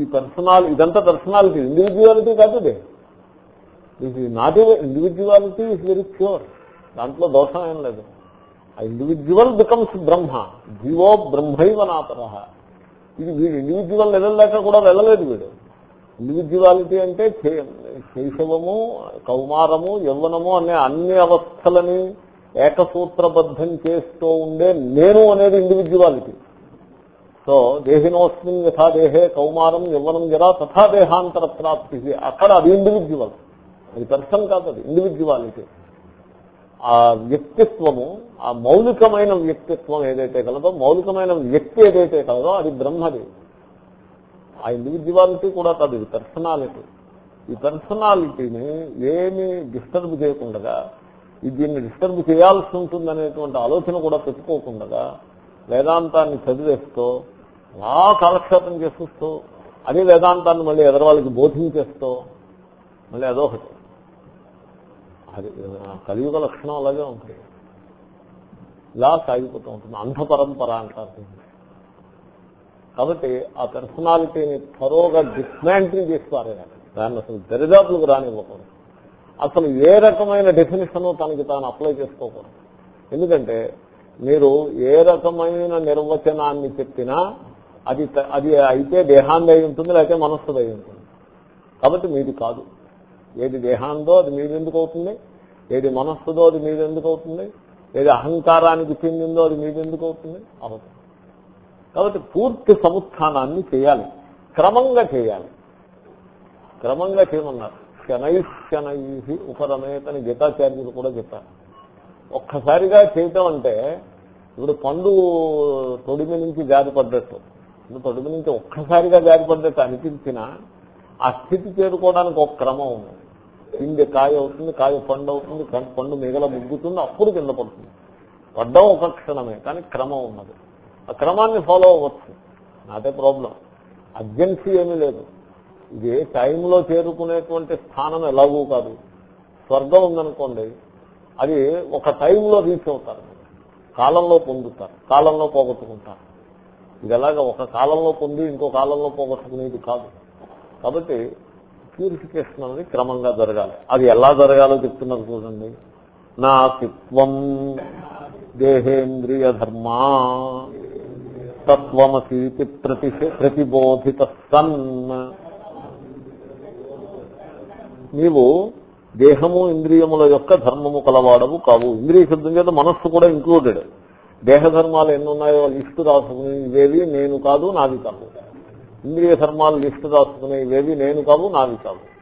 ఈ పర్సనాలిటీ ఇదంతా పర్సనాలిటీ ఇండివిజువాలిటీ కాదు ఇది. ఇది not individuality is very pure దాంట్లో దోషం ఏం లేదు. ఆ ఇండివిజువల్ బికమ్స్ బ్రహ్మ. జీవో బ్రహ్మైవ నాపర ఇది వీడు ఇండివిజువల్ లెవెల్ దాకా కూడా వెళ్ళలేదు వీడు. ఇండివిజువాలిటీ అంటే శైశవము కౌమారము యవ్వనము అనే అన్ని అవస్థలని ఏకసూత్రబద్ధం చేస్తూ ఉండే నేను అనేది ఇండివిజువాలిటీ సో దేహినోస్మిన్ యథా దేహే కౌమారం యవ్వనం జరా తథా దేహాంతర ప్రాప్తి. అక్కడ అది ఇండివిజువల్ అది పర్సన్ కాదు అది ఇండివిజువాలిటీ ఆ వ్యక్తిత్వము ఆ మౌలికమైన వ్యక్తిత్వం ఏదైతే కలదో మౌలికమైన వ్యక్తి ఏదైతే కలదో అది బ్రహ్మది ఆ ఇండివిజువాలిటీ కూడా కాదు ఇది పర్సనాలిటీ. ఈ పర్సనాలిటీని ఏమి డిస్టర్బ్ చేయకుండా దీన్ని డిస్టర్బ్ చేయాల్సి ఉంటుందనేటువంటి ఆలోచన కూడా పెట్టుకోకుండా వేదాంతాన్ని చదివేస్తూ అలా కాలక్షేపం చేస్తూ అదే వేదాంతాన్ని మళ్ళీ ఎదరవాళ్ళకి బోధించేస్తూ మళ్ళీ అదొకటి అది కలియుగ లక్షణం అలాగే ఉంటుంది. ఇలా సాగిపోతూ ఉంటుంది. అంధ పరంపర అంటారు కాబట్టి ఆ పర్సనాలిటీని త్వరగా డిస్మాంటిల్ చేసి పారేయాలి దాన్ని అసలు దరిదాపులకు రానివ్వకూడదు. అసలు ఏ రకమైన డెఫినేషన్ తనకి తాను అప్లై చేసుకోకూడదు. ఎందుకంటే మీరు ఏ రకమైన నిర్వచనాన్ని చెప్పినా అది అది అయితే దేహాన్ని అయి ఉంటుంది లేకపోతే మనస్సుది అయి ఉంటుంది. కాబట్టి మీది కాదు. ఏది దేహాందో అది మీదెందుకు అవుతుంది? ఏది మనస్సుదో అది మీదెందుకు అవుతుంది? ఏది అహంకారానికి చెందిందో అది మీదెందుకు అవుతుంది? అవుతుంది. కాబట్టి పూర్తి సముత్థానాన్ని చేయాలి. క్రమంగా చేయాలి. క్రమంగా చేయమన్నారు. శనై శనై ఉపరమేతని గీతాచార్యులు కూడా చెప్పారు. ఒక్కసారిగా చేయటం అంటే ఇప్పుడు పండు తొడిమి నుంచి జారిపడ్డట్టు తొడిమి నుంచి ఒక్కసారిగా జారిపడ్డట్టు అనిపించినా ఆ స్థితి చేరుకోవడానికి ఒక క్రమం ఉంది. పిండి కాయ అవుతుంది కాయ పండు అవుతుంది పండు మిగల ముగ్గుతుంది అప్పుడు కింద పడుతుంది. పడ్డం ఒక క్షణమే కానీ క్రమం ఉన్నది. ఆ క్రమాన్ని ఫాలో అవ్వచ్చు. నాటే ప్రాబ్లం అర్జెన్సీ ఏమీ లేదు. ఇది టైంలో చేరుకునేటువంటి స్థానం ఎలాగూ కాదు. స్వర్గం ఉందనుకోండి అది ఒక టైంలో రీచ్ అవుతారు. కాలంలో పొందుతారు. కాలంలో పోగొట్టుకుంటారు. ఇది ఎలాగ ఒక కాలంలో పొంది ఇంకో కాలంలో పోగొట్టుకునేది కాదు. కాబట్టి ప్యూరిఫికేషన్ అనేది క్రమంగా జరగాలి. అది ఎలా జరగాలో చెప్తున్నారు చూడండి. నా సిత్వం దేహేంద్రియ ధర్మా తత్వమసీతి ప్రతి ప్రతిబోధిత సన్ నీవు దేహము ఇంద్రియముల యొక్క ధర్మము కలవాడవు కావు. ఇంద్రియ శబ్దం చేత మనస్సు కూడా ఇంక్లూడెడ్ దేహ ధర్మాలు ఎన్ని ఉన్నాయో లిస్టు రాసుకుని ఇవేవి నేను కాదు నాది కాదు. ఇంద్రియ ధర్మాలు లిస్టు రాసుకునే ఇవేవి నేను కాదు నాది కాదు.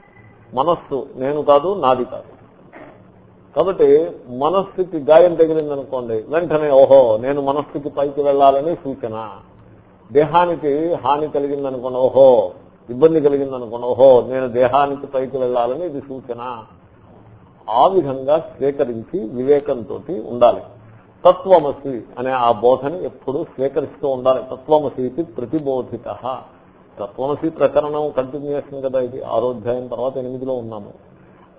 మనస్సు నేను కాదు నాది కాదు. కాబట్టి మనస్సుకి గాయం తగిలిందనుకోండి వెంటనే ఓహో నేను మనస్సుకి పైకి వెళ్ళాలని సూచన. దేహానికి హాని కలిగిందనుకోండి ఓహో ఇబ్బంది కలిగిందనుకోండి ఓహో నేను దేహానికి పైకి వెళ్ళాలని ఇది సూచన. ఆ విధంగా స్వీకరించి వివేకంతో ఉండాలి. తత్వమసి అనే ఆ బోధని ఎప్పుడూ స్వీకరిస్తూ ఉండాలి. తత్వమసి ప్రతిబోధిత. తత్వమసి ప్రకరణం కంటిన్యూషన్ కదా ఇది. ఆరోధ్యాయం తర్వాత ఎనిమిదిలో ఉన్నాము.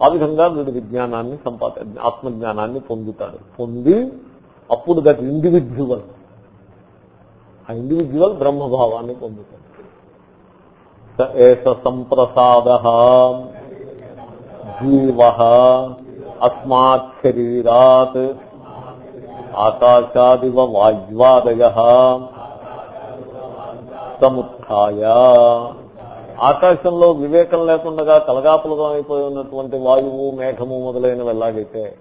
ఆ విధంగా వీడు విజ్ఞానాన్ని సంపాద ఆత్మజ్ఞానాన్ని పొందుతాడు. పొంది అప్పుడు దట్ ఇండివిజువల్ ఆ ఇండివిజువల్ బ్రహ్మభావాన్ని పొందుతాడు. స ఏష సంప్రసాద జీవ అస్మాత్ శరీరాత్ ఆకాశాదివ వాజ్వాదయ సముత్య ఆకాశంలో వివేకం లేకుండా కలగాపులగం అయిపోయి ఉన్నటువంటి వాయువు మేఘము మొదలైనవి ఎలాగైతే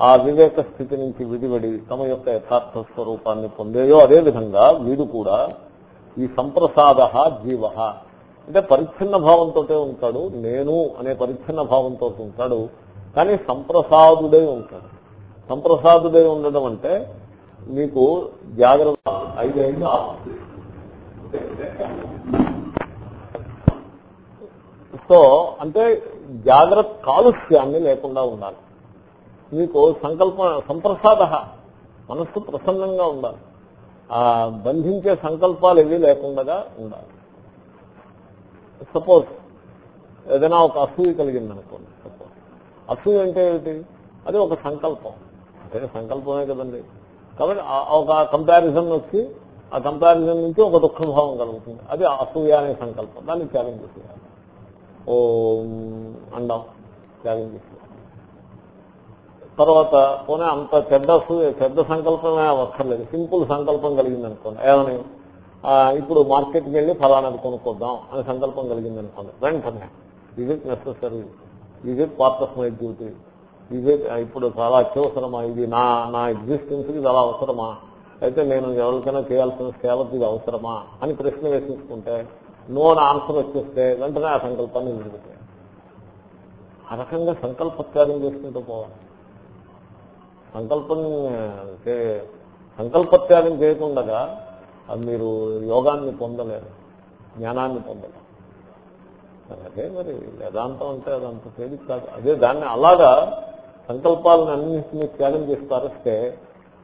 ఆ వివేక స్థితి నుంచి విడివడి తమ యొక్క యథార్థ స్వరూపాన్ని పొందేయో అదే విధంగా వీడు కూడా ఈ సంప్రసాద జీవ. అంటే పరిచ్ఛిన్న భావంతో ఉంటాడు నేను అనే పరిచ్ఛిన్న భావంతో ఉంటాడు కానీ సంప్రసాదుడై ఉంటాడు. సంప్రసాదుడై ఉండడం అంటే మీకు జాగ్రత్త ఐదైదు ఆస్తి సో అంటే జాగ్రత్త కాలుష్యాన్ని లేకుండా ఉండాలి. మీకు సంకల్పం సంప్రసాద మనస్సు ప్రసన్నంగా ఉండాలి. ఆ బంధించే సంకల్పాలు ఏవి లేకుండా ఉండాలి. సపోజ్ ఏదైనా ఒక అసూయ కలిగింది అనుకోండి సపోజ్. అసూయ అంటే ఏమిటి? అది ఒక సంకల్పం. అంటే సంకల్పమే కదండి. కాబట్టి ఒక కంపారిజన్ వచ్చి ఆ కంపారిజన్ నుంచి ఒక దుఃఖభావం కలుగుతుంది. అది అసూయ అనే సంకల్పం. దాన్ని త్యాగం చేసేయాలి. ఓ అండం త్యాగం చేసేయాలి. తర్వాత పోనీ అంత చెడ్డ అసూయ చెడ్డ సంకల్పమే అక్కర్లేదు. సింపుల్ సంకల్పం కలిగింది అనుకోండి ఏమని ఇప్పుడు మార్కెట్కి వెళ్ళి ఫలానాది కొనుక్కోద్దాం అనే సంకల్పం కలిగింది అనుకోండి వెంటనే is it necessary is it part of my duty is it ఇప్పుడు చాలా అత్యవసరమా? ఇది నా నా ఎగ్జిస్టెన్స్కి చాలా అవసరమా? అయితే నేను ఎవరికైనా చేయాల్సిన సేవకి ఇది అవసరమా అని ప్రశ్న వేసేసుకుంటే నో అని ఆన్సర్ వచ్చేస్తే వెంటనే ఆ సంకల్పాన్ని నిలుగుతాయి ఆ రకంగా సంకల్పత్యాగం చేసుకుంటూ పోవాలి. సంకల్పం సంకల్పత్యాగం చేయకుండా అది మీరు యోగాన్ని పొందలేరు జ్ఞానాన్ని పొందలేరు. అదే మరి వేదాంతం అంటే అదంత తేలిక కాదు. అదే దాన్ని అలాగా సంకల్పాలను అన్నింటినీ త్యాగం చేసి పారేస్తే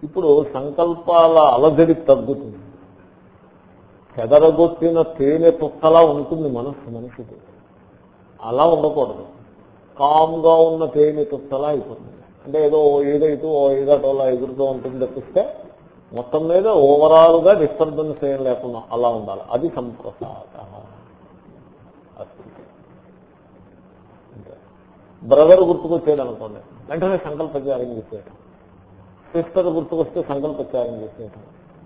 ఇప్పుడు సంకల్పాల అలజడి తగ్గుతుంది. చెదరగొట్టిన తేనె తుక్కలా ఉంటుంది మనస్సు మనిషికి అలా ఉండకూడదు. కామ్గా ఉన్న తేనె తుక్కలా అయిపోతుంది. అంటే ఏదో ఏదైతే ఓ ఏదటోలా ఎగురుతూ ఉంటుంది తప్పిస్తే మొత్తం మీద ఓవరాల్గా డిస్టర్బెన్స్ ఏం లేకుండా అలా ఉండాలి. అది సంప్రసాద. బ్రదర్ గుర్తుకొచ్చేది అనుకోండి. వెంటనే సంకల్ప చేయడం సిస్టర్ గుర్తుకొస్తే సంకల్పత్యాగం చేసేయటం.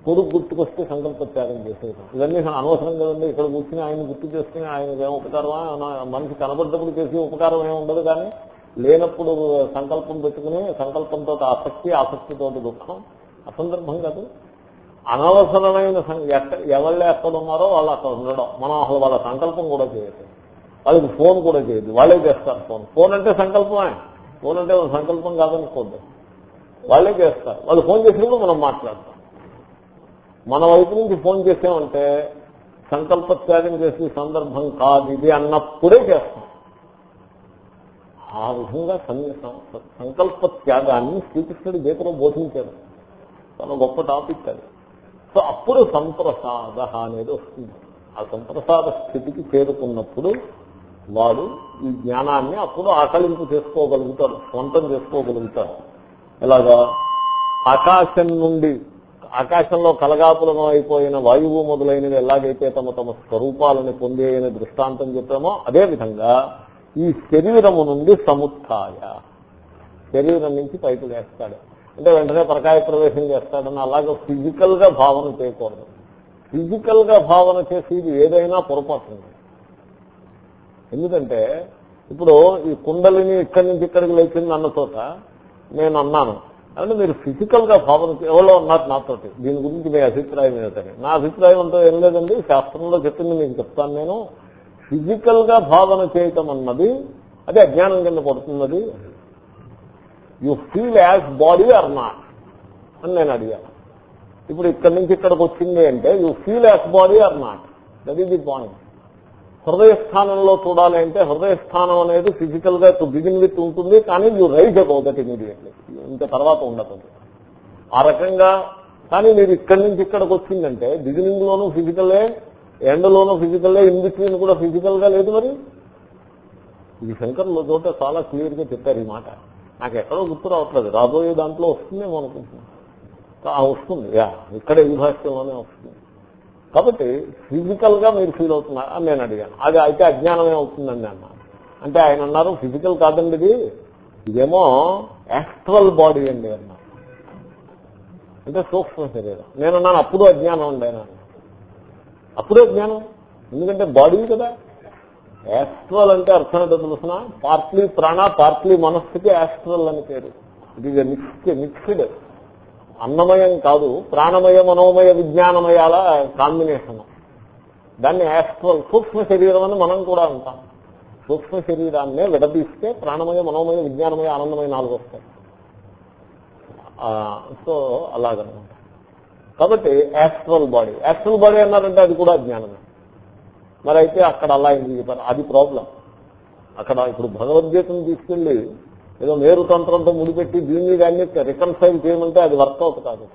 కొడుకు గుర్తుకొస్తే సంకల్పత్యాగం చేసేయటం. ఇవన్నీ అనవసరం కదండి. ఇక్కడ కూర్చుని ఆయన గుర్తు చేసుకుని ఆయన ఏం ఉపకారమా? నా- కనబడ్డప్పుడు చేసి ఉపకారం ఏమి ఉండదు కానీ లేనప్పుడు సంకల్పం పెట్టుకుని సంకల్పంతో ఆసక్తి ఆసక్తితో దుఃఖం అసందర్భం కాదు. అనవసరమైన ఎవళ్ళు ఎక్కడ ఉన్నారో వాళ్ళు అక్కడ ఉండడం. మనం అసలు వాళ్ళ సంకల్పం కూడా చేయదు వాళ్ళకి ఫోన్ కూడా చేయదు వాళ్ళే చేస్తారు ఫోన్. ఫోన్ అంటే సంకల్పమే. ఫోన్ అంటే సంకల్పం కాదనుకోద్దు. వాళ్ళే చేస్తారు. వాళ్ళు ఫోన్ చేసినప్పుడు మనం మాట్లాడతాం. మన వైపు నుంచి ఫోన్ చేసామంటే సంకల్ప త్యాగం చేసే సందర్భం కాదు ఇది అన్నప్పుడే చేస్తాం. ఆ విధంగా సంకల్ప త్యాగాన్ని శ్రీకృష్ణుడు గీతలో బోధించారు చాలా గొప్ప టాపిక్ అది. సో అప్పుడు సంప్రసాద అనేది వస్తుంది. ఆ సంప్రసాద స్థితికి చేరుకున్నప్పుడు వాడు ఈ జ్ఞానాన్ని అప్పుడు ఆకలింపు చేసుకోగలుగుతాడు స్వంతం చేసుకోగలుగుతాడు. ఎలాగా? ఆకాశం నుండి ఆకాశంలో కలగాపులం అయిపోయిన వాయువు మొదలైనవి ఎలాగైతే తమ తమ స్వరూపాలను పొందే దృష్టాంతం చెప్పామో అదే విధంగా ఈ శరీరము నుండి సముత్య శరీరం నుంచి పైకి వేస్తాడు అంటే వెంటనే పరకాయ ప్రవేశం చేస్తాడని అలాగే ఫిజికల్గా భావన చేయకూడదు. ఫిజికల్గా భావన చేసేది ఏదైనా పొరపాటు ఎందుకంటే ఇప్పుడు ఈ కుండలిని ఇక్కడి నుంచి ఇక్కడికి లేచింది అన్న చోట నేను అన్నాను అంటే మీరు ఫిజికల్గా భావన ఎవరో ఉన్నారు నాతోటి. దీని గురించి మీ అభిప్రాయం ఏమిటని నా అభిప్రాయం అంతా ఏం లేదండి. శాస్త్రంలో చెప్పింది మీకు చెప్తాను నేను. ఫిజికల్గా భావన చేయటం అన్నది అది అజ్ఞానం కింద పడుతున్నది. You feel as body are not అని నేను అడిగాను. ఇప్పుడు ఇక్కడి నుంచి ఇక్కడికి వచ్చింది అంటే you feel as body are not that is the point హృదయ స్థానంలో చూడాలి అంటే హృదయస్థానం అనేది ఫిజికల్గా బిగిన్ విత్ ఉంటుంది కానీ you rise about that immediately ఇంకా తర్వాత ఉండదు. ఆ రకంగా కానీ మీరు ఇక్కడి నుంచి ఇక్కడికి వచ్చిందంటే బిగినింగ్ లోనూ ఫిజికలే ఎండ్ లోనూ ఫిజికలే ఇన్ బిట్వీన్ కూడా ఫిజికల్గా లేదు మరి? ఇది శంకర్లో చోట చాలా క్లియర్గా చెప్పారు ఈ మాట. నాకు ఎక్కడో గుర్తు రావట్లేదు. రాబోయే దాంట్లో వస్తుందేమో అనుకుంటున్నాను. ఆ, వస్తుంది. యా ఇక్కడ ఈ వస్తుంది. కాబట్టి ఫిజికల్గా మీరు ఫీల్ అవుతున్నారు అని నేను అడిగాను. అది అయితే అజ్ఞానమే అవుతుందండి అన్న. అంటే ఆయన అన్నారు ఫిజికల్ కాదండి ఇది. ఇదేమో యాక్చువల్ బాడీ అండి అన్నారు అంటే సూక్ష్మ శరీరం. నేను అన్నాను అప్పుడు అజ్ఞానం అండి ఆయన అప్పుడే అజ్ఞానం? ఎందుకంటే బాడీ కదా. యాస్ట్రల్ అంటే అర్థం ఏంటో తెలుసిన? పార్ట్లీ ప్రాణ పార్ట్లీ మనస్సుకి యాస్ట్రల్ అని పేరు. ఇది మిక్స్డ్ మిక్స్డ్ అన్నమయం కాదు ప్రాణమయ మనోమయ విజ్ఞానమయాల కాంబినేషన్ దాన్ని యాక్చువల్ సూక్ష్మ శరీరం అని మనం కూడా అంటాం. సూక్ష్మ శరీరాన్నే విడదీస్తే ప్రాణమయ మనోమయ విజ్ఞానమయ ఆనందమయ నాలుగు వస్తాయి. సో అలాగనమాట. కాబట్టి యాక్చువల్ బాడీ యాక్చువల్ బాడీ అన్నారంటే అది కూడా జ్ఞానమే. మరి అయితే అక్కడ అలా ఎందుకు చెప్పారు? అది ప్రాబ్లం అక్కడ ఇప్పుడు భగవద్గీతను తీసుకెళ్ళి ఏదో మేరు తంత్రంతో ముడిపెట్టి దీన్ని దాన్ని రికన్సైల్ చేయమంటే అది వర్కౌట్ కాదు.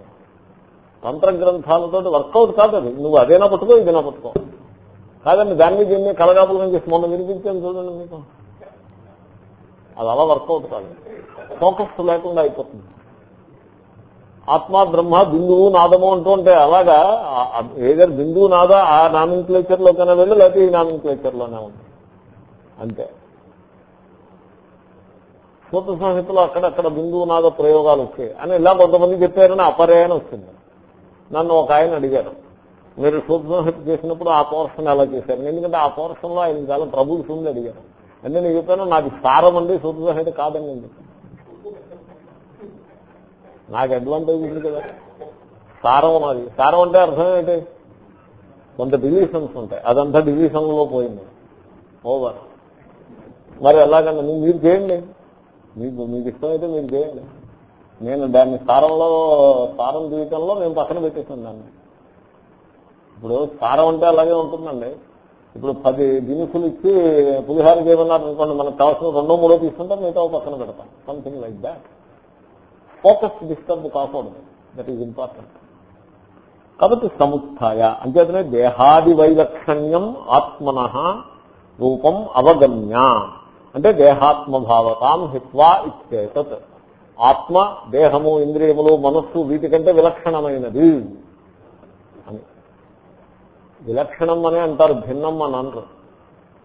తంత్ర గ్రంథాలతో వర్కౌట్ కాదు అది. నువ్వు అదేనా పట్టుకో ఇదేనా పట్టుకో. కాదండి దాన్ని దీన్ని కలగాపులం చేసి మొన్న వినిపించాను చూడండి మీకు. అది అలా వర్కౌట్ కాదు. ఫోకస్ లేకుండా అయిపోతుంది. ఆత్మ బ్రహ్మ బిందువు నాదము అంటూ ఉంటే అలాగా ఏదైనా బిందువు నాద ఆ నామిన్క్లేచర్ లోకైనా వెళ్ళి లేకపోతే ఈ నామిన్క్లేచర్లోనే ఉంది అంతే. సూత్ర సంహితలో అక్కడక్కడ బిందువు నాద ప్రయోగాలు వచ్చాయి. అని ఇలా కొంతమంది చెప్పారని అపర్యాయం వచ్చింది. నన్ను ఒక ఆయన అడిగారు. మీరు సూత్ర సంహిత చేసినప్పుడు ఆ పోర్షన్ ఎలా చేశారు? ఎందుకంటే ఆ పోర్షన్లో ఆయన చాలా ట్రబుల్స్ ఉంది అడిగారు. అంటే నేను చెప్పాను నాకు సారం అండి సూత్ర సంహిత కాదని నేను చెప్పాను. నాకు అడ్వాంటేజ్ ఉంది కదా. సారం అది సారం అంటే అర్థం ఏంటి? కొంత డివిజన్స్ ఉంటాయి. అదంతా డివిజన్లో పోయింది. ఓవర్ మరి ఎలాగండి మీరు చేయండి. మీకు మీకు ఇష్టమైతే మీరు చేయండి. నేను దాన్ని సారంలో సారం తీయటంలో నేను పక్కన పెట్టేసాను దాన్ని. ఇప్పుడు సారం అంటే అలాగే ఉంటుందండి. ఇప్పుడు పది దినుసులు ఇచ్చి పులిహార చేయమన్నారు అనుకోండి మనకు కావాల్సిన రెండో మూడో తీసుకుంటాం మిగతా పక్కన పెడతాం. Something like that focus disturb కాకూడదు. దట్ ఈజ్ ఇంపార్టెంట్ కాబట్టి సముత్య అంచేతనే దేహాది వైలక్షణ్యం ఆత్మన రూపం అవగమ్య. అంటే దేహాత్మభావతాం హిత్వా ఇచ్చేతత్ ఆత్మ దేహము ఇంద్రియములు మనస్సు వీటికంటే విలక్షణమైనది అని. విలక్షణం అని అంటారు భిన్నం అని అనరు.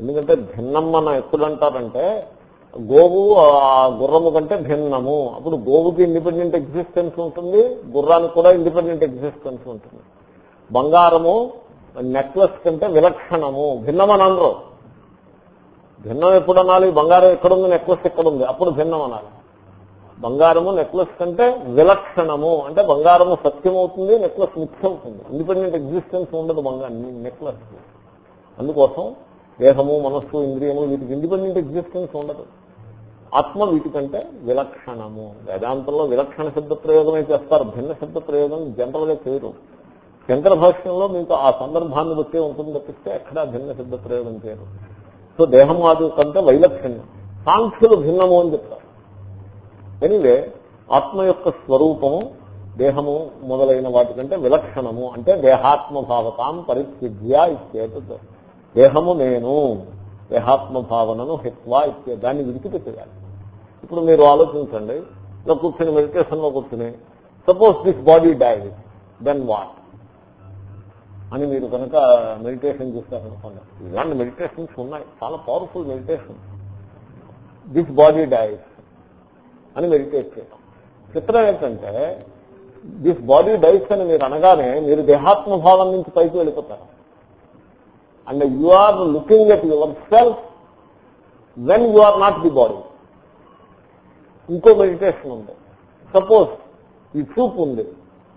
ఎందుకంటే భిన్నం అన్న ఎప్పుడు అంటారంటే గోవు గుర్రము కంటే భిన్నము. అప్పుడు గోవుకి ఇండిపెండెంట్ ఎగ్జిస్టెన్స్ ఉంటుంది గుర్రానికి కూడా ఇండిపెండెంట్ ఎగ్జిస్టెన్స్ ఉంటుంది. బంగారము నెక్లెస్ కంటే విలక్షణము భిన్నమని అనరు. భిన్నం ఎప్పుడు అనాలి? బంగారం ఎక్కడుంది? నెక్లెస్ ఎక్కడుంది? అప్పుడు భిన్నం అనాలి. బంగారము నెక్లెస్ కంటే విలక్షణము. అంటే బంగారము సత్యం అవుతుంది నెక్లెస్ ముఖ్యం అవుతుంది ఇండిపెండెంట్ ఎగ్జిస్టెన్స్ ఉండదు బంగారం నెక్లెస్. అందుకోసం దేహము మనస్సు ఇంద్రియము వీటికి ఇండిపెండెంట్ ఎగ్జిస్టెన్స్ ఉండదు. ఆత్మ వీటికంటే విలక్షణము. వేదాంతంలో విలక్షణ శబ్ద ప్రయోగమే చేస్తారు. భిన్న శబ్ద ప్రయోగం జనరల్గా చేయరు. శంకర భాష్యంలో మీకు ఆ సందర్భాన్ని బట్టే ఉంటుంది తప్పిస్తే ఎక్కడా భిన్న శబ్ద ప్రయోగం చేయరు. సో దేహము అది కంటే వైలక్షణ్యం. సాంఖ్యులు భిన్నము అని చెప్తారు. ఎనివే ఆత్మ యొక్క స్వరూపము దేహము మొదలైన వాటికంటే విలక్షణము అంటే దేహాత్మభావతాం పరిత్విద్య ఇచ్చేత దేహము నేను దేహాత్మభావనను హిత్వా ఇచ్చే దాన్ని విడిచిపెట్టేయాలి. ఇప్పుడు మీరు ఆలోచించండి. ఇలా కూర్చొని మెడిటేషన్లో కూర్చుని suppose this body die then what? అని మీరు కనుక మెడిటేషన్ చేస్తారనుకోండి. ఇలాంటి మెడిటేషన్స్ ఉన్నాయి. చాలా powerful meditation this body dies అని మెడిటేట్ చేయడం చిత్రం ఏంటంటే దిస్ బాడీ డైస్ అని మీరు అనగానే మీరు దేహాత్మ భావం నుంచి పైకి వెళ్ళిపోతారు. And you are looking at yourself when you are not the body ఇంకో మెడిటేషన్ ఉంది. సపోజ్ ఈ చూపు ఉంది.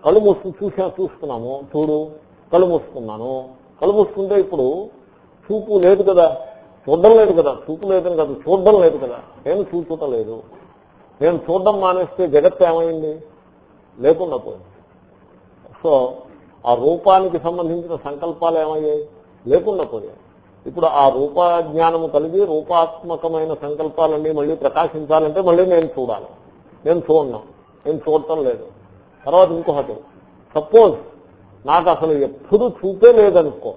కళ్ళు మూసుకు చూసా చూస్తున్నాము. చూడు. కళ్ళు మూసుకున్నాను కళ్ళు మూసుకుంటే ఇప్పుడు చూపు లేదు కదా. చూడడం లేదు కదా. చూపు లేదని కదా చూడడం లేదు కదా. నేను చూచుటం లేదు. నేను చూడడం మానేస్తే జగత్తు ఏమైంది? లేకుండా పోయింది. సో ఆ రూపానికి సంబంధించిన సంకల్పాలు ఏమయ్యాయి? లేకుండా పోయాయి. ఇప్పుడు ఆ రూపాజ్ఞానము కలిగి రూపాత్మకమైన సంకల్పాలన్నీ మళ్ళీ ప్రకాశించాలంటే మళ్ళీ నేను చూడాలి. నేను చూడను. నేను చూడటం లేదు. తర్వాత ఇంకొకటి. సపోజ్ నాకు అసలు ఎప్పుడు చూపే లేదనుకో.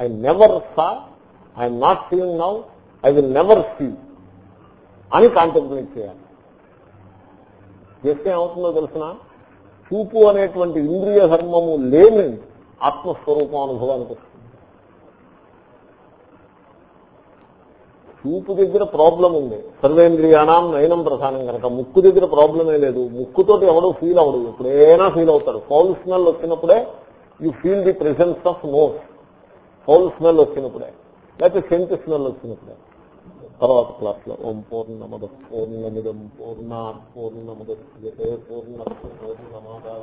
I never saw I'm not seeing now I will never see అని కాంటెంప్లేట్ చేయాలి. చేస్తే ఏమవుతుందో తెలిసిన? చూపు అనేటువంటి ఇంద్రియ ధర్మము లేని ఆత్మస్వరూపం అనుభవానికి వస్తుంది. చూపు దగ్గర ప్రాబ్లం ఉంది. సర్వేంద్రియాణం నయనం ప్రధానం కనుక ముక్కు దగ్గర ప్రాబ్లమే లేదు. ముక్కుతోటి ఎవడో ఫీల్ అవడు ఎప్పుడైనా ఫీల్ అవుతాడు. ఫౌల్ స్మెల్ వచ్చినప్పుడే you feel the presence of nose hole smell వచ్చినప్పుడే లేకపోతే సెంట్ స్మెల్ వచ్చినప్పుడే తర్వాత క్లాస్లో ఓం పూర్ణమద పూర్ణమిదం పూర్ణ పూర్ణముదే పూర్ణ పూర్ణమాదాయ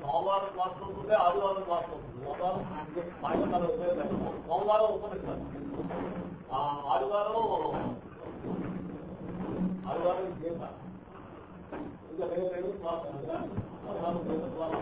సోమవారం క్లాస్ అవుతుంటే ఆదివారం క్లాస్ అవుతుంది సోమవారం సాయంకాలం ఉపయోగం సోమవారం ఉపనిస్తారు ఆదివారం ఆదివారం ఇంకా రేపు రేపు క్లాస్ ఆదివారం గీత క్లాస్